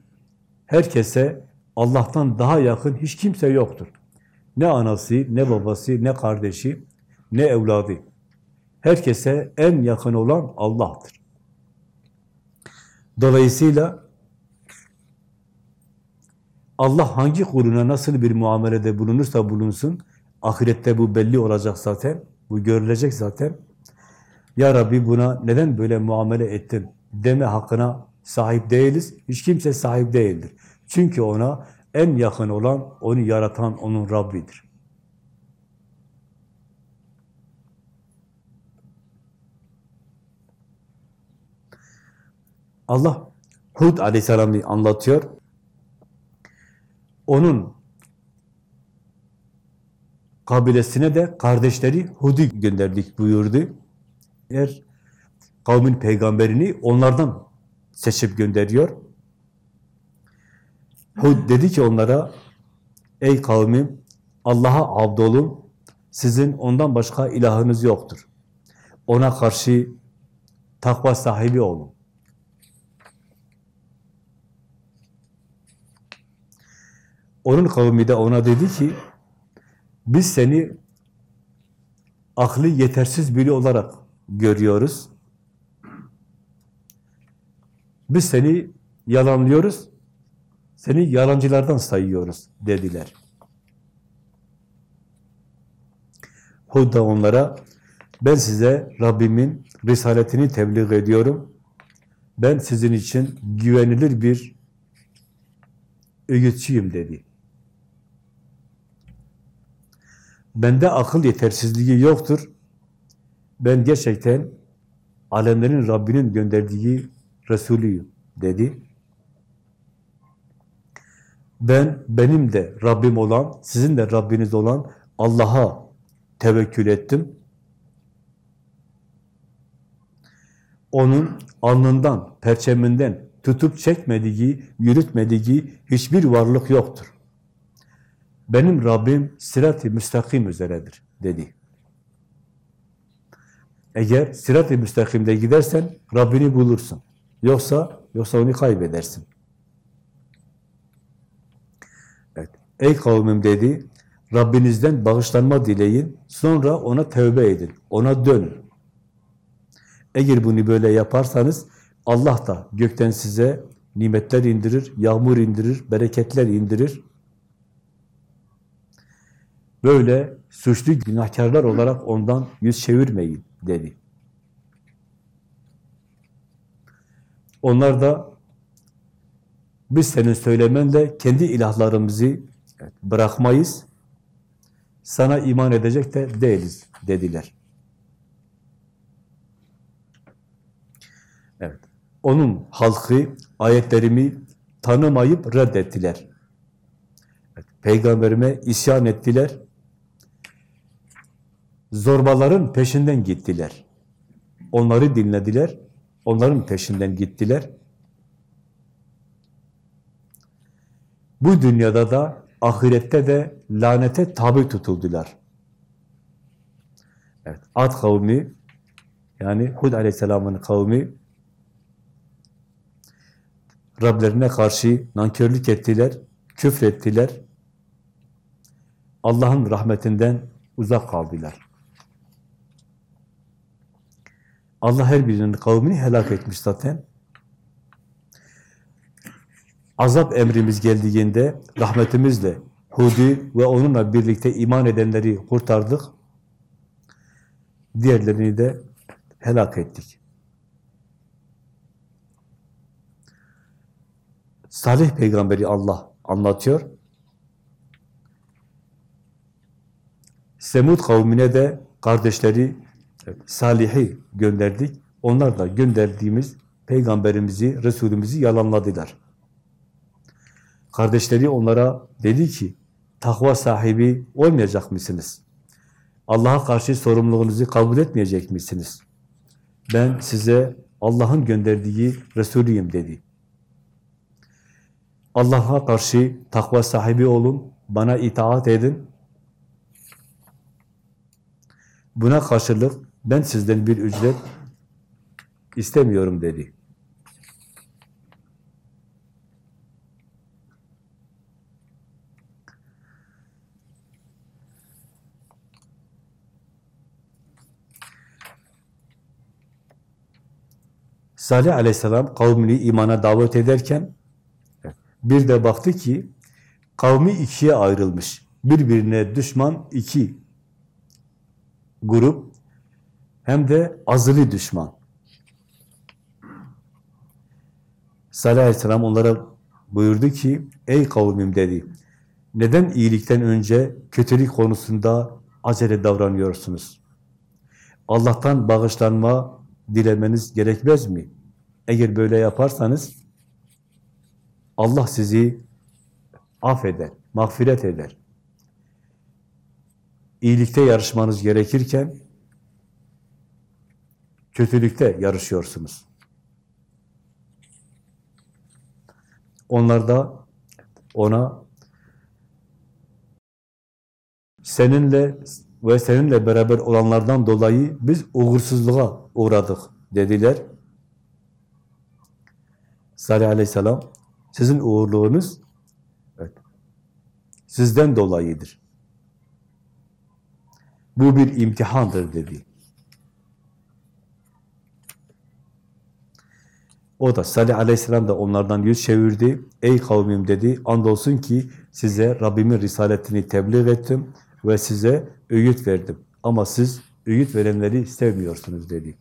Herkese Allah'tan daha yakın hiç kimse yoktur. Ne anası, ne babası, ne kardeşi, ne evladı. Herkese en yakın olan Allah'tır. Dolayısıyla Allah hangi kuluna nasıl bir muamelede bulunursa bulunsun, ahirette bu belli olacak zaten, bu görülecek zaten. Ya Rabbi buna neden böyle muamele ettin deme hakkına sahip değiliz. Hiç kimse sahip değildir. Çünkü ona en yakın olan, onu yaratan onun Rabbidir. Allah Hud aleyhisselamı anlatıyor. Onun kabilesine de kardeşleri Hud'u gönderdik buyurdu. Eğer kavmin peygamberini onlardan seçip gönderiyor. Hud dedi ki onlara, ey kavmim Allah'a abdolun, sizin ondan başka ilahınız yoktur. Ona karşı takva sahibi olun. Onun kavmi de ona dedi ki, biz seni aklı yetersiz biri olarak görüyoruz. Biz seni yalanlıyoruz, seni yalancılardan sayıyoruz dediler. Hud da onlara, ben size Rabbimin risaletini tebliğ ediyorum. Ben sizin için güvenilir bir öğütçüyüm dedi. Bende akıl yetersizliği yoktur. Ben gerçekten alemlerin Rabbinin gönderdiği Resulüyüm dedi. Ben, benim de Rabbim olan, sizin de Rabbiniz olan Allah'a tevekkül ettim. Onun alnından, perçeminden tutup çekmediği, yürütmediği hiçbir varlık yoktur. Benim Rabbim sirat-i müstakim üzeredir dedi. Eğer sirat-i müstakimde gidersen Rabbini bulursun. Yoksa yoksa onu kaybedersin. Evet. Ey kavmim dedi, Rabbinizden bağışlanma dileyin, sonra ona tövbe edin, ona dönün. Eğer bunu böyle yaparsanız Allah da gökten size nimetler indirir, yağmur indirir, bereketler indirir. Böyle suçlu günahkarlar olarak ondan yüz çevirmeyin dedi. Onlar da biz senin söylemenle kendi ilahlarımızı bırakmayız, sana iman edecek de değiliz dediler. Evet. Onun halkı ayetlerimi tanımayıp reddettiler. Peygamberime isyan ettiler. Zorbaların peşinden gittiler. Onları dinlediler. Onların peşinden gittiler. Bu dünyada da ahirette de lanete tabi tutuldular. Evet, Ad kavmi yani Hud aleyhisselamın kavmi Rablerine karşı nankörlük ettiler, küfrettiler. Allah'ın rahmetinden uzak kaldılar. Allah her birinin kavmini helak etmiş zaten. Azap emrimiz geldiğinde rahmetimizle Hud'i ve onunla birlikte iman edenleri kurtardık. Diğerlerini de helak ettik. Salih peygamberi Allah anlatıyor. Semud kavmine de kardeşleri Salih'i gönderdik. Onlar da gönderdiğimiz peygamberimizi, Resulümüzü yalanladılar. Kardeşleri onlara dedi ki, takva sahibi olmayacak mısınız? Allah'a karşı sorumluluğunuzu kabul etmeyecek misiniz? Ben size Allah'ın gönderdiği Resulüyüm dedi. Allah'a karşı takva sahibi olun, bana itaat edin. Buna karşılık ben sizden bir ücret istemiyorum dedi. Salih aleyhisselam kavmini imana davet ederken bir de baktı ki kavmi ikiye ayrılmış. Birbirine düşman iki grup hem de azılı düşman. Salih aleyhisselam onlara buyurdu ki ey kavmim dedi neden iyilikten önce kötülük konusunda acele davranıyorsunuz? Allah'tan bağışlanma dilemeniz gerekmez mi? Eğer böyle yaparsanız Allah sizi affeder, mağfiret eder. İyilikte yarışmanız gerekirken kötülükte yarışıyorsunuz. Onlar da ona seninle ve seninle beraber olanlardan dolayı biz uğursuzluğa uğradık dediler. Salih aleyhisselam sizin uğurluğunuz evet, sizden dolayıdır. Bu bir imtihandır dedi. O da Salih aleyhisselam da onlardan yüz çevirdi. Ey kavmim dedi, andolsun ki size Rabbimin risaletini tebliğ ettim ve size öğüt verdim. Ama siz öğüt verenleri sevmiyorsunuz dedi.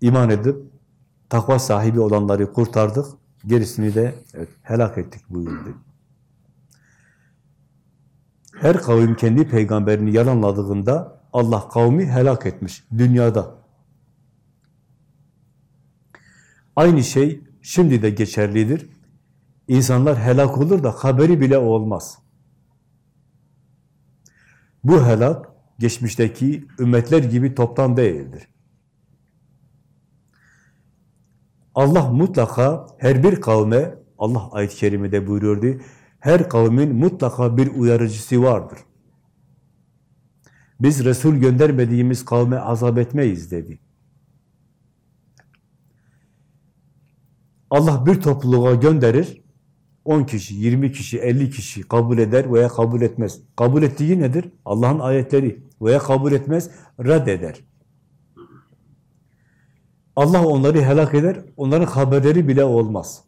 İman edip takva sahibi olanları kurtardık, gerisini de evet, helak ettik buyurdu. Her kavim kendi peygamberini yalanladığında Allah kavmi helak etmiş dünyada. Aynı şey şimdi de geçerlidir. İnsanlar helak olur da haberi bile olmaz. Bu helak geçmişteki ümmetler gibi toptan değildir. Allah mutlaka her bir kavme, Allah ayet-i kerimede buyuruyordu, her kavmin mutlaka bir uyarıcısı vardır. Biz Resul göndermediğimiz kavme azap etmeyiz dedi. Allah bir topluluğa gönderir, 10 kişi, 20 kişi, 50 kişi kabul eder veya kabul etmez. Kabul ettiği nedir? Allah'ın ayetleri veya kabul etmez, reddeder. Allah onları helak eder, onların haberleri bile olmaz.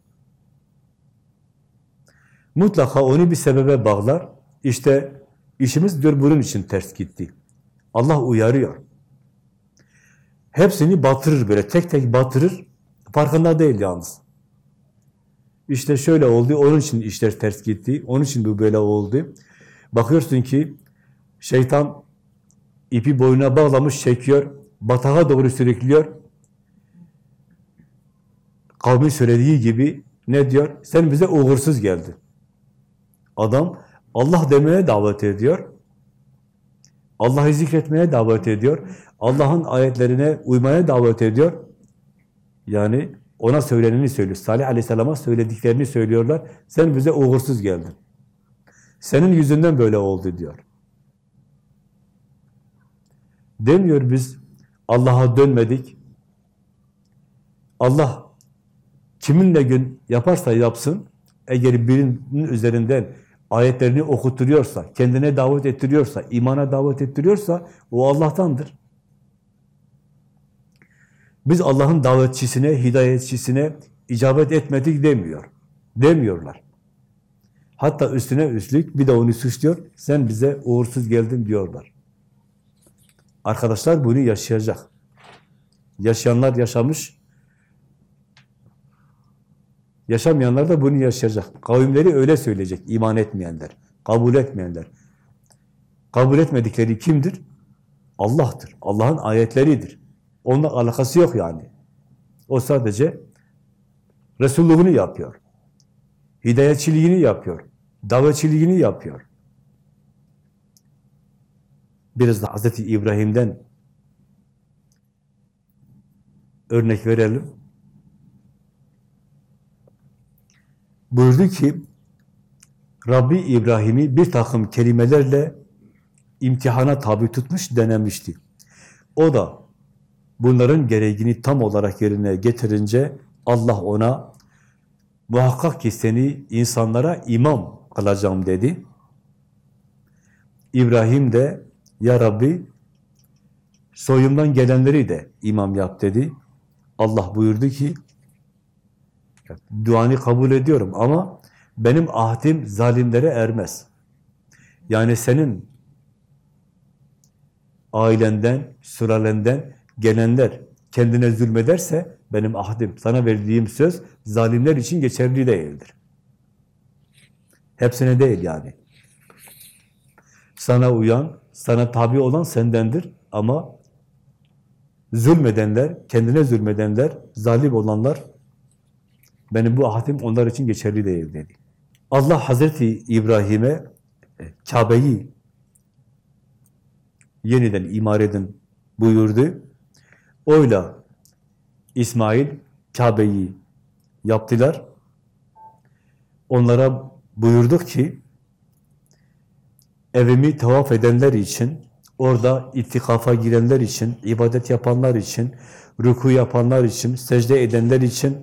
Mutlaka onu bir sebebe bağlar. İşte işimiz diyor bunun için ters gitti. Allah uyarıyor. Hepsini batırır böyle, tek tek batırır. Farkında değil yalnız. İşte şöyle oldu, onun için işler ters gitti, onun için bu böyle oldu. Bakıyorsun ki şeytan ipi boynuna bağlamış, çekiyor, batağa doğru sürüklüyor. Kavmin söylediği gibi Ne diyor? Sen bize uğursuz geldin. Adam Allah demeye davet ediyor. Allah'ı zikretmeye davet ediyor. Allah'ın ayetlerine uymaya davet ediyor. Yani ona söyleneni söylüyor. Salih Aleyhisselam'a söylediklerini söylüyorlar. Sen bize uğursuz geldin. Senin yüzünden böyle oldu diyor. Demiyor biz Allah'a dönmedik. Allah kiminle gün yaparsa yapsın, eğer birinin üzerinden ayetlerini okuturuyorsa, kendine davet ettiriyorsa, imana davet ettiriyorsa o Allah'tandır. Biz Allah'ın davetçisine, hidayetçisine icabet etmedik demiyor. Demiyorlar. Hatta üstüne üstlük bir de onu suçluyor. Sen bize uğursuz geldin diyorlar. Arkadaşlar bunu yaşayacak. Yaşayanlar yaşamış. Yaşamayanlar da bunu yaşayacak. Kavimleri öyle söyleyecek. iman etmeyenler, kabul etmeyenler. Kabul etmedikleri kimdir? Allah'tır. Allah'ın ayetleridir. Onunla alakası yok yani. O sadece Resulluğunu yapıyor. Hidayetçiliğini yapıyor. Davetçiliğini yapıyor. Biraz da Hazreti İbrahim'den örnek verelim. Buyurdu ki, Rabbi İbrahim'i bir takım kelimelerle imtihana tabi tutmuş, denemişti. O da bunların gereğini tam olarak yerine getirince Allah ona muhakkak ki seni insanlara imam kılacağım dedi. İbrahim de ya Rabbi soyumdan gelenleri de imam yap dedi. Allah buyurdu ki duanı kabul ediyorum ama benim ahdim zalimlere ermez. Yani senin ailenden, süralenden gelenler kendine zulmederse benim ahdim, sana verdiğim söz zalimler için geçerli değildir. Hepsine değil yani. Sana uyan, sana tabi olan sendendir ama zulmedenler, kendine zulmedenler, zalim olanlar benim bu ahdim onlar için geçerli değil dedi. Allah Hazreti İbrahim'e e, Kabe'yi yeniden imar edin buyurdu. Oyla İsmail Kabe'yi yaptılar. Onlara buyurduk ki evimi tavaf edenler için, orada itikafa girenler için, ibadet yapanlar için, ruku yapanlar için, secde edenler için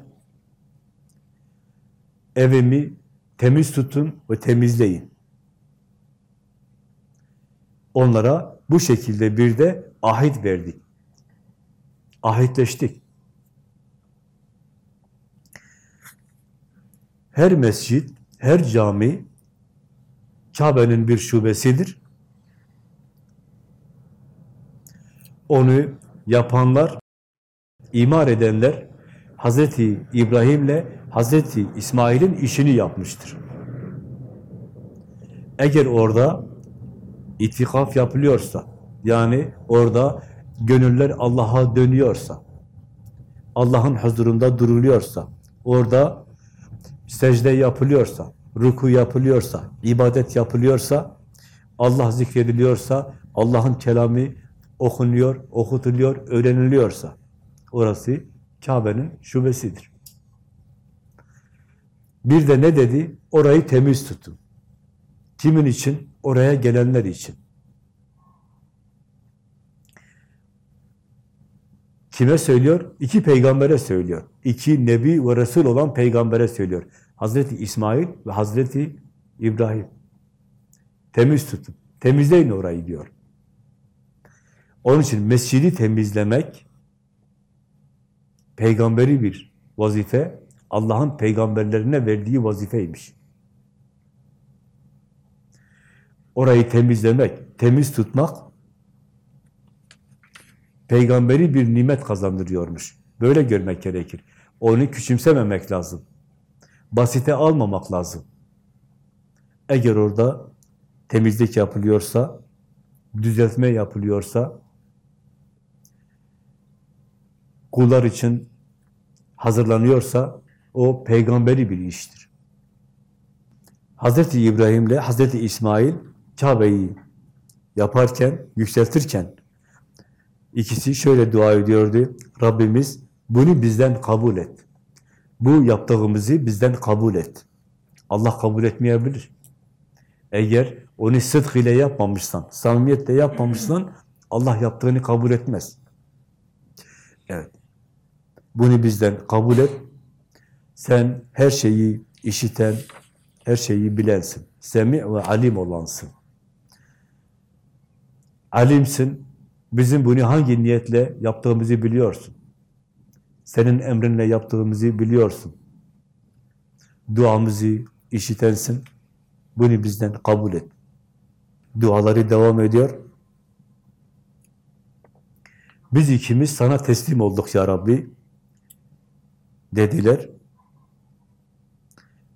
evimi temiz tutun ve temizleyin. Onlara bu şekilde bir de ahit verdik. Ahitleştik. Her mescit, her cami Kabe'nin bir şubesidir. Onu yapanlar, imar edenler Hazreti İbrahim'le Hazreti İsmail'in işini yapmıştır. Eğer orada itikaf yapılıyorsa, yani orada gönüller Allah'a dönüyorsa, Allah'ın huzurunda duruluyorsa, orada secde yapılıyorsa, ruku yapılıyorsa, ibadet yapılıyorsa, Allah zikrediliyorsa, Allah'ın kelamı okunuyor, okutuluyor, öğreniliyorsa, orası Kabe'nin şubesidir. Bir de ne dedi? Orayı temiz tutun. Kimin için? Oraya gelenler için. Kime söylüyor? İki peygambere söylüyor. İki nebi ve resul olan peygambere söylüyor. Hazreti İsmail ve Hazreti İbrahim. Temiz tutun. Temizleyin orayı diyor. Onun için mescidi temizlemek peygamberi bir vazife, Allah'ın peygamberlerine verdiği vazifeymiş. Orayı temizlemek, temiz tutmak peygamberi bir nimet kazandırıyormuş. Böyle görmek gerekir. Onu küçümsememek lazım. Basite almamak lazım. Eğer orada temizlik yapılıyorsa, düzeltme yapılıyorsa, kullar için hazırlanıyorsa, O peygamberi bir iştir. Hazreti İbrahim ile Hazreti İsmail Kabe'yi yaparken, yükseltirken ikisi şöyle dua ediyordu. Rabbimiz bunu bizden kabul et. Bu yaptığımızı bizden kabul et. Allah kabul etmeyebilir. Eğer onu sıdk ile yapmamışsan, samimiyetle yapmamışsan Allah yaptığını kabul etmez. Evet. Bunu bizden kabul et. Sen her şeyi işiten, her şeyi bilensin. Semi ve alim olansın. Alimsin. Bizim bunu hangi niyetle yaptığımızı biliyorsun. Senin emrinle yaptığımızı biliyorsun. Duamızı işitensin. Bunu bizden kabul et. Duaları devam ediyor. Biz ikimiz sana teslim olduk ya Rabbi dediler.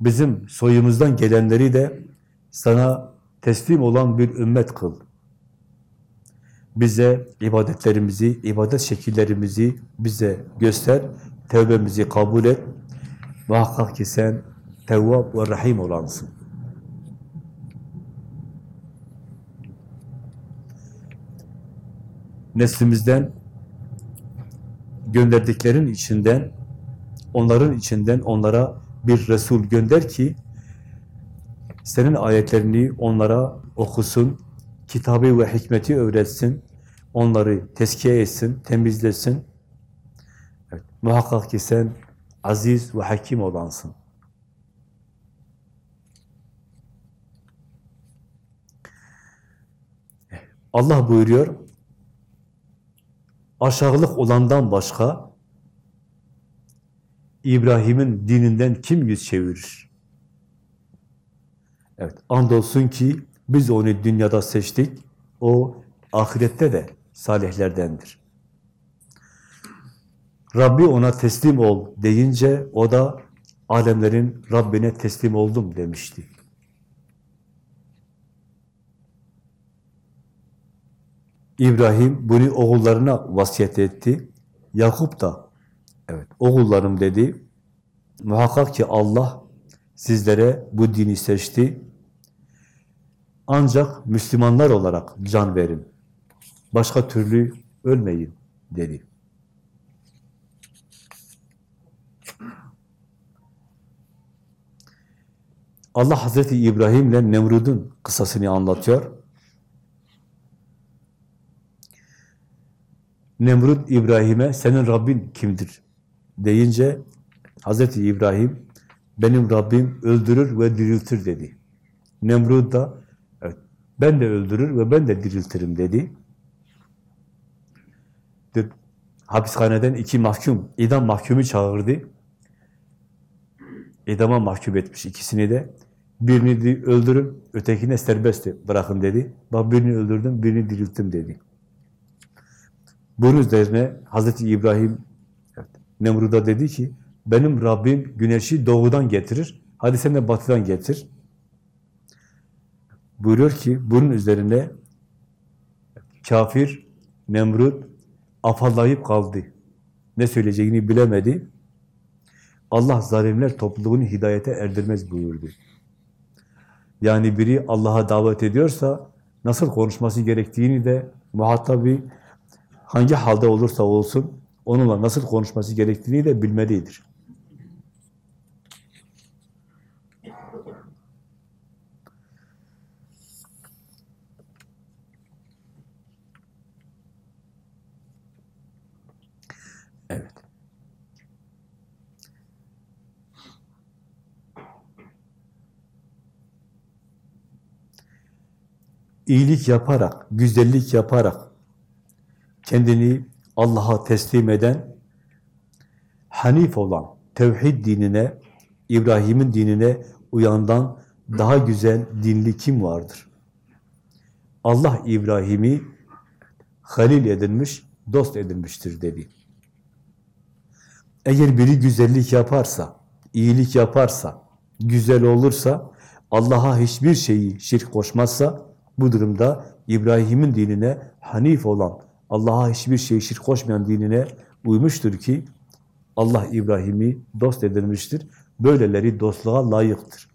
Bizim soyumuzdan gelenleri de sana teslim olan bir ümmet kıl. Bize ibadetlerimizi, ibadet şekillerimizi bize göster, tevbemizi kabul et. Muhakkak ki sen Tevvab ve Rahim olansın. Neslimizden gönderdiklerin içinden, onların içinden onlara bir Resul gönder ki senin ayetlerini onlara okusun, kitabı ve hikmeti öğretsin, onları teskiye etsin, temizlesin. Evet, muhakkak ki sen aziz ve hakim olansın. Allah buyuruyor, aşağılık olandan başka İbrahim'in dininden kim yüz çevirir? Evet, andolsun ki biz onu dünyada seçtik, o ahirette de salihlerdendir. Rabbi ona teslim ol deyince o da alemlerin Rabbine teslim oldum demişti. İbrahim bunu oğullarına vasiyet etti. Yakup da evet oğullarım dedi. Muhakkak ki Allah sizlere bu dini seçti. Ancak Müslümanlar olarak can verin. Başka türlü ölmeyin dedi. Allah Hazreti İbrahim ile Nemrud'un kısasını anlatıyor. Nemrut İbrahim'e senin Rabbin kimdir deyince Hazreti İbrahim benim Rabbim öldürür ve diriltir dedi. Nemrut da evet, ben de öldürür ve ben de diriltirim dedi. Hapishaneden iki mahkum, idam mahkumu çağırdı. İdama mahkum etmiş ikisini de. Birini öldürün, ötekine serbest bırakın dedi. Bak birini öldürdüm, birini dirilttim dedi. Bunun üzerine Hazreti İbrahim Nemrud'a dedi ki, benim Rabbim güneşi doğudan getirir, hadi sen de batıdan getir. Buyuruyor ki, bunun üzerine kafir Nemrut afallayıp kaldı. Ne söyleyeceğini bilemedi. Allah zalimler topluluğunu hidayete erdirmez buyurdu. Yani biri Allah'a davet ediyorsa nasıl konuşması gerektiğini de muhatabı hangi halde olursa olsun onunla nasıl konuşması gerektiğini de bilmelidir. Evet. İyilik yaparak, güzellik yaparak kendini Allah'a teslim eden, Hanif olan tevhid dinine, İbrahim'in dinine uyandan daha güzel dinli kim vardır? Allah İbrahim'i halil edinmiş, dost edinmiştir dedi. Eğer biri güzellik yaparsa, iyilik yaparsa, güzel olursa, Allah'a hiçbir şeyi şirk koşmazsa, bu durumda İbrahim'in dinine hanif olan, Allah'a hiçbir şey şirk koşmayan dinine uymuştur ki, Allah İbrahim'i dost edilmiştir. Böyleleri dostluğa layıktır.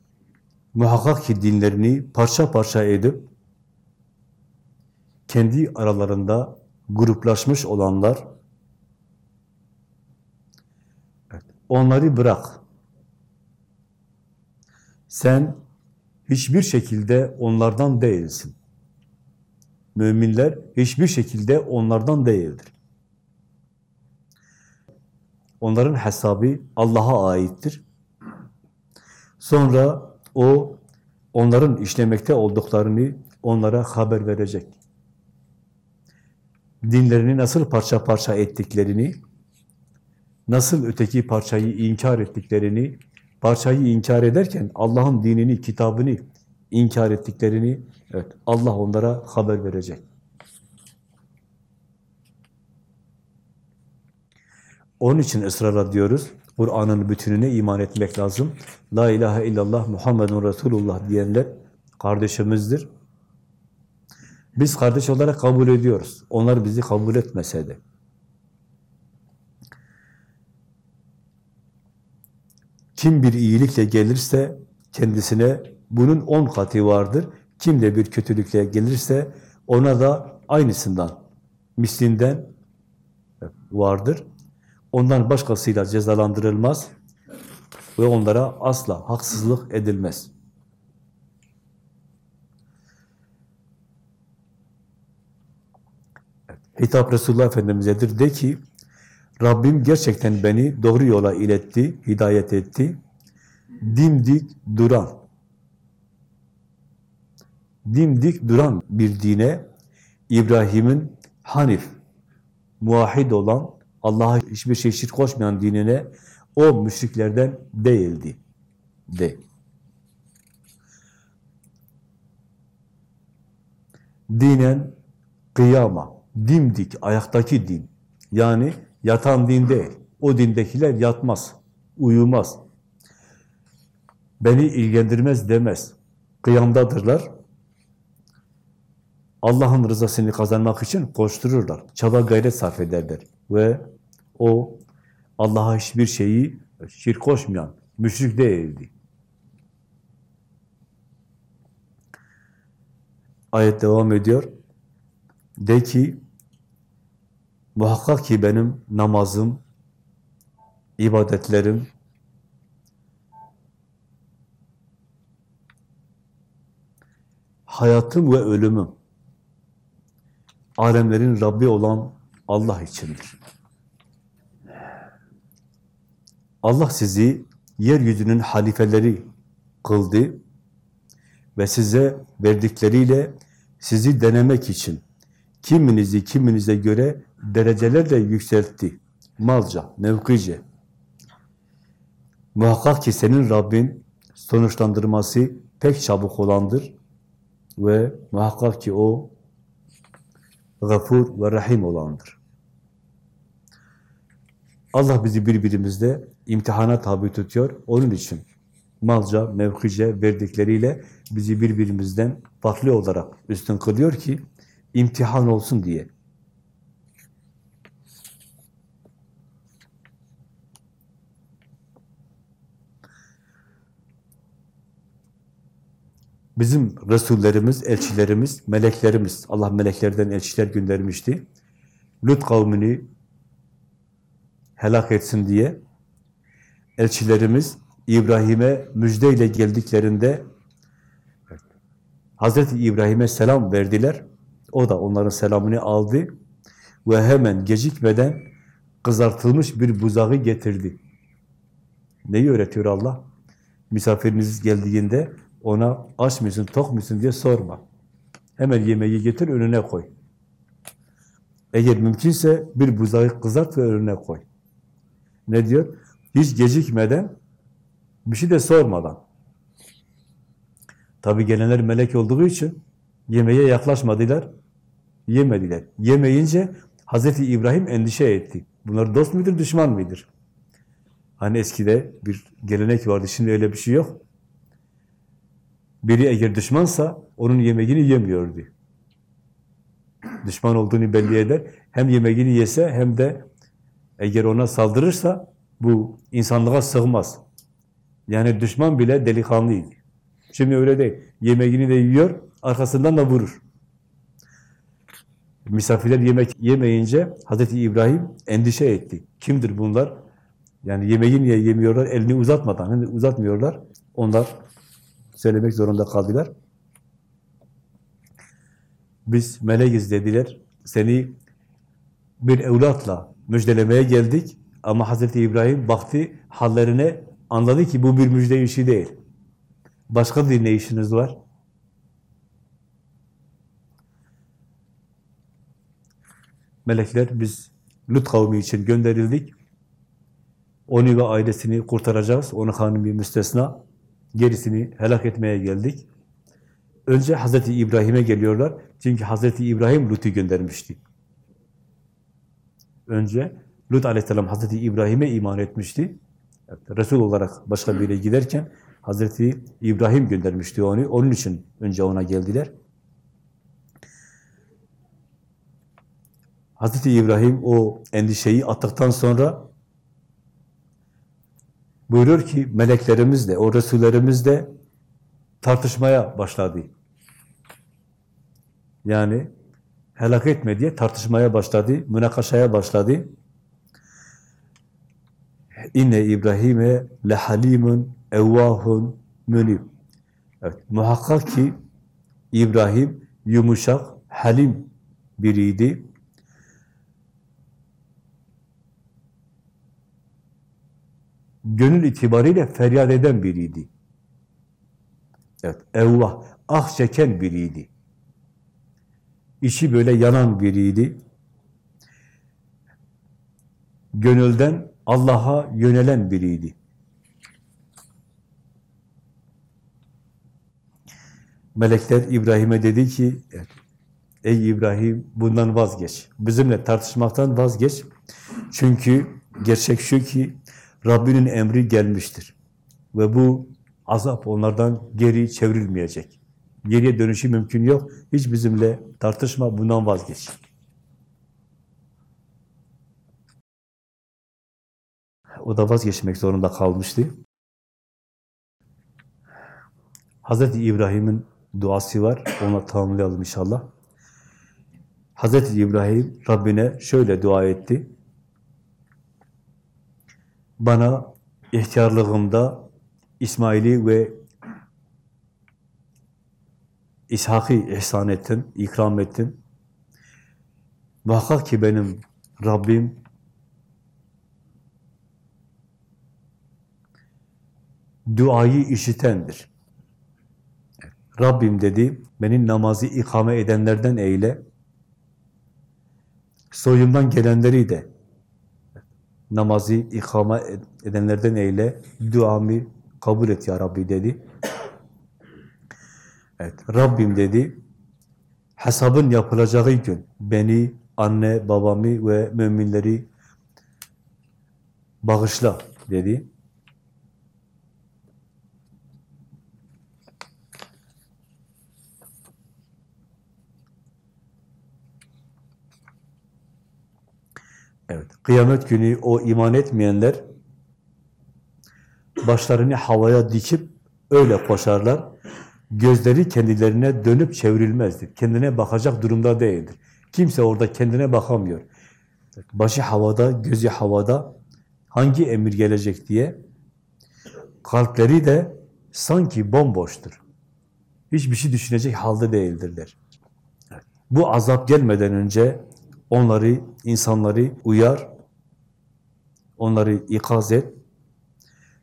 Muhakkak ki dinlerini parça parça edip kendi aralarında gruplaşmış olanlar onları bırak. Sen hiçbir şekilde onlardan değilsin. Müminler hiçbir şekilde onlardan değildir. Onların hesabı Allah'a aittir. Sonra o onların işlemekte olduklarını onlara haber verecek. Dinlerini nasıl parça parça ettiklerini, nasıl öteki parçayı inkar ettiklerini, parçayı inkar ederken Allah'ın dinini, kitabını inkar ettiklerini evet, Allah onlara haber verecek. Onun için ısrarla diyoruz, Kur'an'ın bütününe iman etmek lazım. La ilahe illallah Muhammedun Resulullah diyenler kardeşimizdir. Biz kardeş olarak kabul ediyoruz. Onlar bizi kabul etmese de. Kim bir iyilikle gelirse kendisine bunun on katı vardır. Kim de bir kötülükle gelirse ona da aynısından, mislinden vardır. Ondan başkasıyla cezalandırılmaz ve onlara asla haksızlık edilmez. Hitap Resulullah Efendimiz'edir. De ki, Rabbim gerçekten beni doğru yola iletti, hidayet etti. Dimdik duran, dimdik duran bir dine, İbrahim'in Hanif, muahid olan, Allah'a hiçbir şey şirk koşmayan dinine o müşriklerden değildi. De. Dinen kıyama, dimdik, ayaktaki din. Yani yatan din değil. O dindekiler yatmaz, uyumaz. Beni ilgilendirmez demez. Kıyamdadırlar. Allah'ın rızasını kazanmak için koştururlar. Çaba gayret sarf ederler. Ve o Allah'a hiçbir şeyi şirk koşmayan, müşrik değildi. Ayet devam ediyor. De ki, muhakkak ki benim namazım, ibadetlerim, hayatım ve ölümüm, alemlerin Rabbi olan Allah içindir. Allah sizi yeryüzünün halifeleri kıldı ve size verdikleriyle sizi denemek için kiminizi kiminize göre derecelerle yükseltti. Malca, mevkice. Muhakkak ki senin Rabbin sonuçlandırması pek çabuk olandır ve muhakkak ki o gafur ve rahim olandır. Allah bizi birbirimizde imtihana tabi tutuyor. Onun için malca, mevkice verdikleriyle bizi birbirimizden farklı olarak üstün kılıyor ki imtihan olsun diye. Bizim Resullerimiz, elçilerimiz, meleklerimiz, Allah meleklerden elçiler göndermişti. Lut kavmini helak etsin diye elçilerimiz İbrahim'e müjdeyle geldiklerinde Hazreti İbrahim'e selam verdiler. O da onların selamını aldı ve hemen gecikmeden kızartılmış bir buzağı getirdi. Neyi öğretiyor Allah? Misafiriniz geldiğinde ona aç mısın, tok musun diye sorma. Hemen yemeği getir, önüne koy. Eğer mümkünse bir buzağı kızart ve önüne koy. Ne diyor? Hiç gecikmeden, bir şey de sormadan. Tabi gelenler melek olduğu için yemeğe yaklaşmadılar, yemediler. Yemeyince Hazreti İbrahim endişe etti. Bunlar dost mudur, düşman mıdır? Hani eskide bir gelenek vardı, şimdi öyle bir şey yok. Biri eğer düşmansa onun yemeğini yemiyordu. Düşman olduğunu belli eder. Hem yemeğini yese hem de eğer ona saldırırsa Bu insanlığa sığmaz. Yani düşman bile delikanlıydı. Şimdi öyle değil. Yemeğini de yiyor, arkasından da vurur. Misafirler yemek yemeyince Hazreti İbrahim endişe etti. Kimdir bunlar? Yani yemeği niye yemiyorlar? Elini uzatmadan, hani uzatmıyorlar. Onlar söylemek zorunda kaldılar. Biz meleğiz dediler. Seni bir evlatla müjdelemeye geldik. Ama Hazreti İbrahim baktı hallerine anladı ki bu bir müjde işi değil. Başka bir ne işiniz var? Melekler biz Lut kavmi için gönderildik. Onu ve ailesini kurtaracağız. Onu hanım müstesna. Gerisini helak etmeye geldik. Önce Hazreti İbrahim'e geliyorlar. Çünkü Hazreti İbrahim Lut'u göndermişti. Önce Lut aleyhisselam Hazreti İbrahim'e iman etmişti. Evet, Resul olarak başka bir yere giderken Hazreti İbrahim göndermişti onu. Onun için önce ona geldiler. Hazreti İbrahim o endişeyi attıktan sonra buyuruyor ki meleklerimiz de, o Resullerimiz de tartışmaya başladı. Yani helak etme diye tartışmaya başladı, münakaşaya başladı. İnne İbrahim'e lehalimun evvahun münib. Evet, muhakkak ki İbrahim yumuşak, halim biriydi. Gönül itibariyle feryat eden biriydi. Evet, evvah, ah çeken biriydi. İçi böyle yanan biriydi. Gönülden Allah'a yönelen biriydi. Melekler İbrahim'e dedi ki, ey İbrahim bundan vazgeç. Bizimle tartışmaktan vazgeç. Çünkü gerçek şu ki Rabbinin emri gelmiştir. Ve bu azap onlardan geri çevrilmeyecek. Geriye dönüşü mümkün yok. Hiç bizimle tartışma, bundan vazgeç. O da vazgeçmek zorunda kalmıştı. Hazreti İbrahim'in duası var. Ona tamamlayalım inşallah. Hazreti İbrahim Rabbine şöyle dua etti. Bana ihtiyarlığımda İsmail'i ve İshak'ı ihsan ettin, ikram ettin. Muhakkak ki benim Rabbim duayı işitendir. Rabbim dedi, beni namazı ikame edenlerden eyle, soyumdan gelenleri de namazı ikame edenlerden eyle, duamı kabul et ya Rabbi dedi. Evet, Rabbim dedi, hesabın yapılacağı gün beni, anne, babamı ve müminleri bağışla dedi. Evet, kıyamet günü o iman etmeyenler başlarını havaya dikip öyle koşarlar. Gözleri kendilerine dönüp çevrilmezdir. Kendine bakacak durumda değildir. Kimse orada kendine bakamıyor. Başı havada, gözü havada hangi emir gelecek diye kalpleri de sanki bomboştur. Hiçbir şey düşünecek halde değildirler. Bu azap gelmeden önce onları, insanları uyar, onları ikaz et.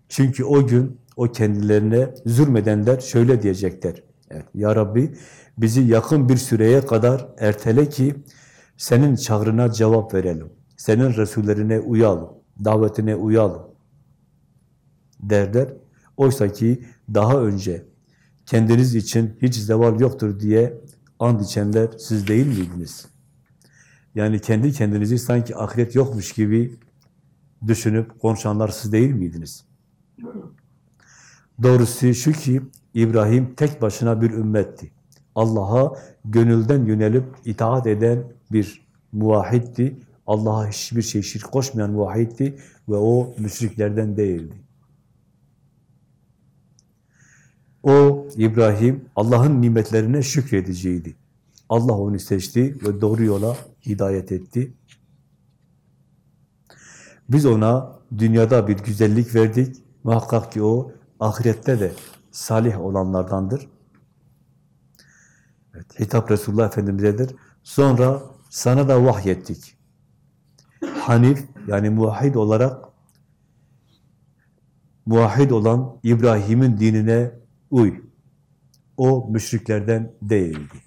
Çünkü o gün o kendilerine zulmedenler şöyle diyecekler. Evet, ya Rabbi bizi yakın bir süreye kadar ertele ki senin çağrına cevap verelim. Senin Resullerine uyalım, davetine uyalım derler. Oysa ki daha önce kendiniz için hiç zeval yoktur diye and içenler siz değil miydiniz? Yani kendi kendinizi sanki ahiret yokmuş gibi düşünüp konuşanlar siz değil miydiniz? Doğrusu şu ki İbrahim tek başına bir ümmetti. Allah'a gönülden yönelip itaat eden bir muvahhitti. Allah'a hiçbir şey şirk koşmayan muvahhiddi ve o müşriklerden değildi. O İbrahim Allah'ın nimetlerine şükrediciydi. Allah onu seçti ve doğru yola hidayet etti. Biz ona dünyada bir güzellik verdik. Muhakkak ki o ahirette de salih olanlardandır. Evet, hitap Resulullah Efendimiz'edir. Sonra sana da vahyettik. Hanif yani muvahhid olarak muvahhid olan İbrahim'in dinine uy. O müşriklerden değildi.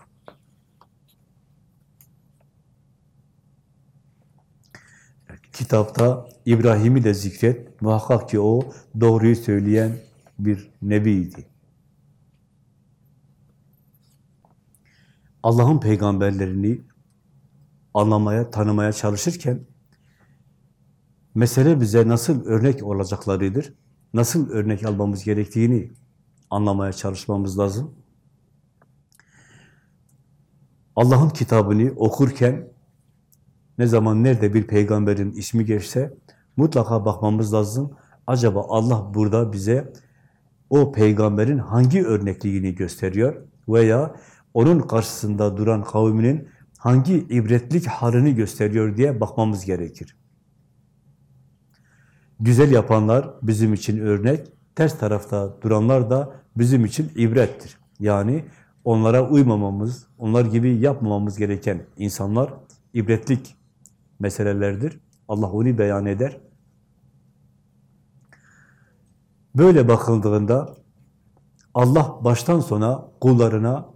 Kitapta İbrahim'i de zikret. Muhakkak ki o doğruyu söyleyen bir nebiydi. Allah'ın peygamberlerini anlamaya, tanımaya çalışırken mesele bize nasıl örnek olacaklarıdır, nasıl örnek almamız gerektiğini anlamaya çalışmamız lazım. Allah'ın kitabını okurken ne zaman nerede bir peygamberin ismi geçse mutlaka bakmamız lazım. Acaba Allah burada bize o peygamberin hangi örnekliğini gösteriyor veya onun karşısında duran kavminin hangi ibretlik halini gösteriyor diye bakmamız gerekir. Güzel yapanlar bizim için örnek, ters tarafta duranlar da bizim için ibrettir. Yani onlara uymamamız, onlar gibi yapmamamız gereken insanlar ibretlik meselelerdir. Allah onu beyan eder. Böyle bakıldığında Allah baştan sona kullarına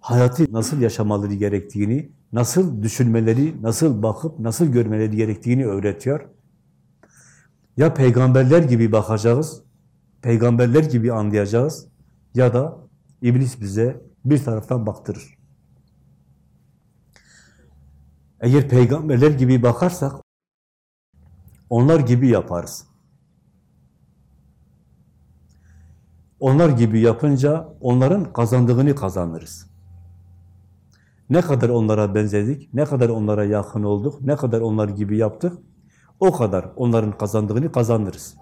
hayatı nasıl yaşamaları gerektiğini, nasıl düşünmeleri, nasıl bakıp nasıl görmeleri gerektiğini öğretiyor. Ya peygamberler gibi bakacağız, peygamberler gibi anlayacağız ya da iblis bize bir taraftan baktırır. Eğer peygamberler gibi bakarsak onlar gibi yaparız. Onlar gibi yapınca onların kazandığını kazanırız. Ne kadar onlara benzedik, ne kadar onlara yakın olduk, ne kadar onlar gibi yaptık, o kadar onların kazandığını kazanırız.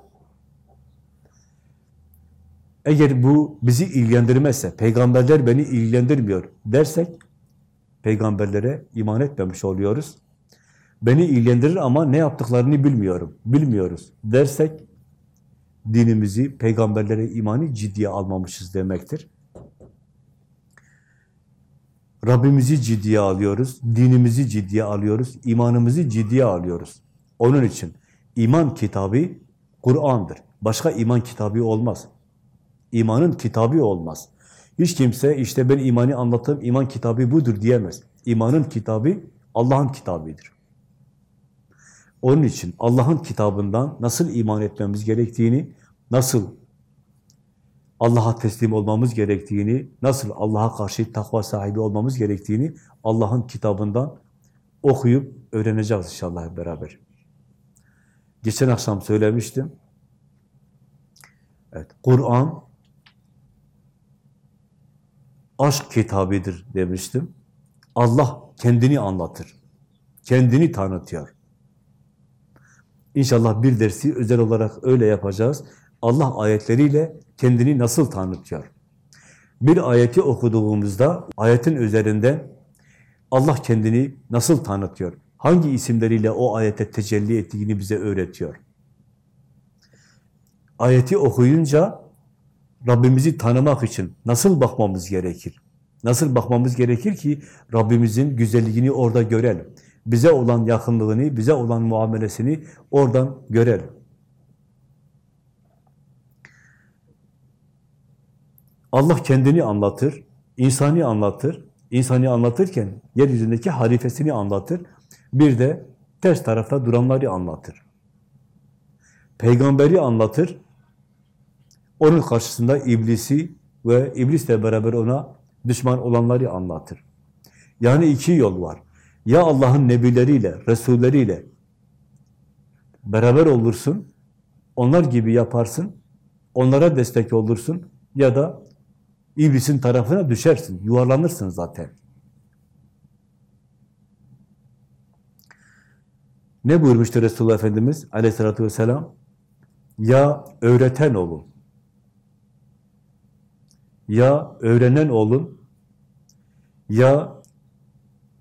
Eğer bu bizi ilgilendirmezse, peygamberler beni ilgilendirmiyor dersek, peygamberlere iman etmemiş oluyoruz. Beni ilgilendirir ama ne yaptıklarını bilmiyorum, bilmiyoruz dersek, dinimizi, peygamberlere imanı ciddiye almamışız demektir. Rabbimizi ciddiye alıyoruz, dinimizi ciddiye alıyoruz, imanımızı ciddiye alıyoruz. Onun için iman kitabı Kur'an'dır. Başka iman kitabı olmaz. İmanın kitabı olmaz. Hiç kimse işte ben imanı anlattım, iman kitabı budur diyemez. İmanın kitabı Allah'ın kitabıdır. Onun için Allah'ın kitabından nasıl iman etmemiz gerektiğini, nasıl Allah'a teslim olmamız gerektiğini, nasıl Allah'a karşı takva sahibi olmamız gerektiğini Allah'ın kitabından okuyup öğreneceğiz inşallah beraber. Geçen akşam söylemiştim. Evet, Kur'an aşk kitabıdır demiştim. Allah kendini anlatır. Kendini tanıtıyor. İnşallah bir dersi özel olarak öyle yapacağız. Allah ayetleriyle kendini nasıl tanıtıyor? Bir ayeti okuduğumuzda ayetin üzerinden Allah kendini nasıl tanıtıyor? Hangi isimleriyle o ayete tecelli ettiğini bize öğretiyor. Ayeti okuyunca Rabbimizi tanımak için nasıl bakmamız gerekir? Nasıl bakmamız gerekir ki Rabbimizin güzelliğini orada görelim. Bize olan yakınlığını, bize olan muamelesini oradan görelim. Allah kendini anlatır, insani anlatır. İnsani anlatırken yeryüzündeki halifesini anlatır. Bir de ters tarafta duranları anlatır. Peygamberi anlatır. Onun karşısında iblisi ve iblisle beraber ona düşman olanları anlatır. Yani iki yol var. Ya Allah'ın nebileriyle, resulleriyle beraber olursun, onlar gibi yaparsın, onlara destek olursun ya da iblisin tarafına düşersin, yuvarlanırsın zaten. Ne buyurmuştu Resulullah Efendimiz aleyhissalatü vesselam? Ya öğreten olun, ya öğrenen olun, ya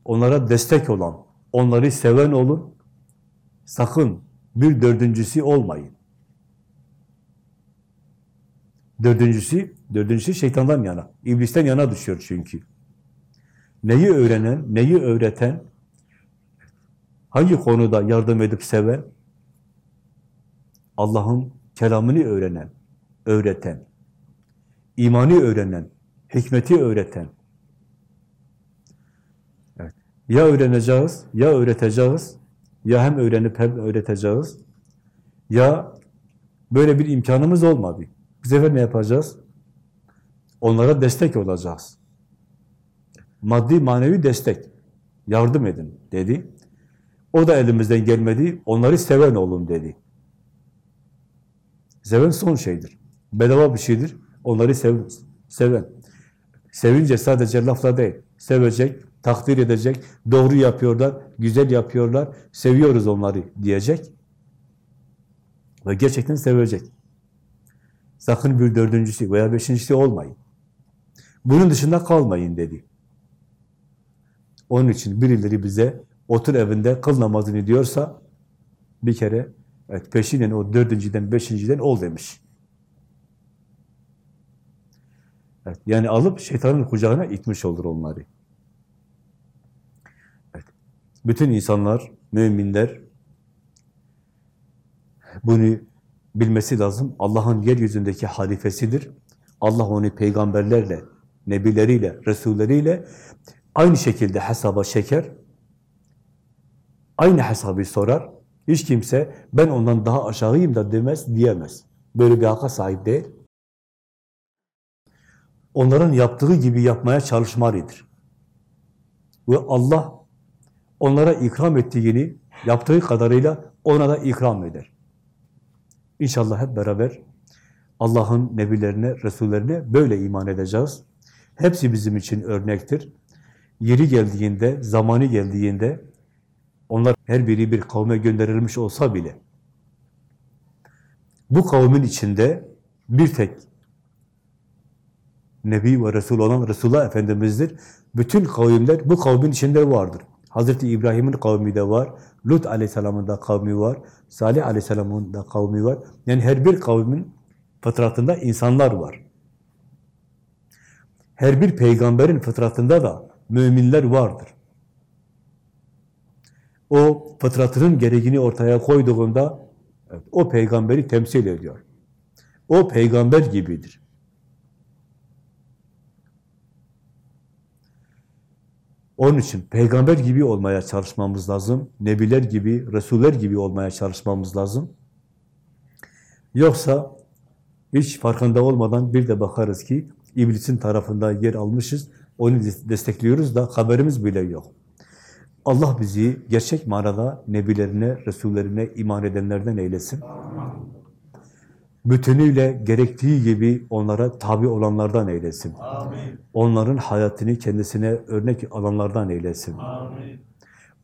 onlara destek olan, onları seven olun, sakın bir dördüncüsü olmayın. Dördüncüsü, dördüncüsü şeytandan yana, iblisten yana düşüyor çünkü. Neyi öğrenen, neyi öğreten, hangi konuda yardım edip seven? Allah'ın kelamını öğrenen, öğreten, imanı öğrenen, hikmeti öğreten. Evet. Ya öğreneceğiz, ya öğreteceğiz, ya hem öğrenip hem öğreteceğiz, ya böyle bir imkanımız olmadı. Bu sefer ne yapacağız? Onlara destek olacağız. Maddi, manevi destek. Yardım edin dedi. O da elimizden gelmedi. Onları seven olun dedi. Seven son şeydir. Bedava bir şeydir. Onları sev, seven. Sevince sadece lafla değil. Sevecek, takdir edecek, doğru yapıyorlar, güzel yapıyorlar, seviyoruz onları diyecek. Ve gerçekten sevecek. Sakın bir dördüncüsü veya beşincisi olmayın. Bunun dışında kalmayın dedi. Onun için birileri bize otur evinde kıl namazını diyorsa bir kere evet, peşinen o dördüncüden, beşinciden ol demiş. Evet, yani alıp şeytanın kucağına itmiş olur onları. Evet, bütün insanlar, müminler bunu bilmesi lazım. Allah'ın yeryüzündeki halifesidir. Allah onu peygamberlerle, nebileriyle, resulleriyle aynı şekilde hesaba çeker. Aynı hesabı sorar. Hiç kimse ben ondan daha aşağıyım da demez, diyemez. Böyle bir hakka sahip değil. Onların yaptığı gibi yapmaya çalışmalıdır. Ve Allah onlara ikram ettiğini yaptığı kadarıyla ona da ikram eder. İnşallah hep beraber Allah'ın nebilerine, resullerine böyle iman edeceğiz. Hepsi bizim için örnektir. Yeri geldiğinde, zamanı geldiğinde onlar her biri bir kavme gönderilmiş olsa bile bu kavmin içinde bir tek Nebi ve Resul olan Resulullah Efendimiz'dir. Bütün kavimler bu kavmin içinde vardır. Hazreti İbrahim'in kavmi de var, Lut Aleyhisselam'ın da kavmi var, Salih Aleyhisselam'ın da kavmi var. Yani her bir kavmin fıtratında insanlar var. Her bir peygamberin fıtratında da müminler vardır. O fıtratının gereğini ortaya koyduğunda evet, o peygamberi temsil ediyor. O peygamber gibidir. Onun için peygamber gibi olmaya çalışmamız lazım. Nebiler gibi, Resuller gibi olmaya çalışmamız lazım. Yoksa hiç farkında olmadan bir de bakarız ki iblisin tarafında yer almışız. Onu destekliyoruz da haberimiz bile yok. Allah bizi gerçek manada nebilerine, resullerine iman edenlerden eylesin. Bütünüyle gerektiği gibi onlara tabi olanlardan eylesin. Amin. Onların hayatını kendisine örnek alanlardan eylesin. Amin.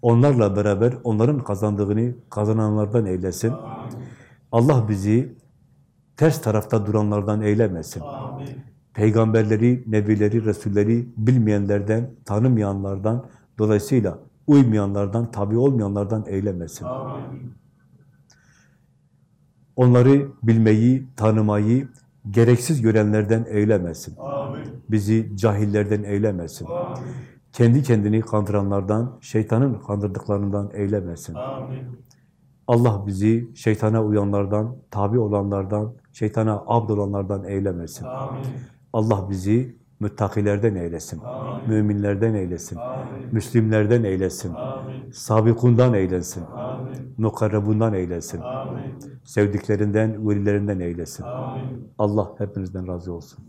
Onlarla beraber onların kazandığını kazananlardan eylesin. Amin. Allah bizi ters tarafta duranlardan eylemesin. Amin. Peygamberleri, nebileri, resulleri bilmeyenlerden, tanımayanlardan, dolayısıyla uymayanlardan, tabi olmayanlardan eylemesin. Amin. Onları bilmeyi, tanımayı gereksiz görenlerden eylemesin. Amin. Bizi cahillerden eylemesin. Amin. Kendi kendini kandıranlardan, şeytanın kandırdıklarından eylemesin. Amin. Allah bizi şeytana uyanlardan, tabi olanlardan, şeytana abd olanlardan eylemesin. Amin. Allah bizi müttakilerden eylesin. Amin. Müminlerden eylesin. Amin. Müslimlerden eylesin. Amin. Sabikundan eylesin. Amin. Mukarrabundan eylesin. Amin. Sevdiklerinden, velilerinden eylesin. Amin. Allah hepinizden razı olsun.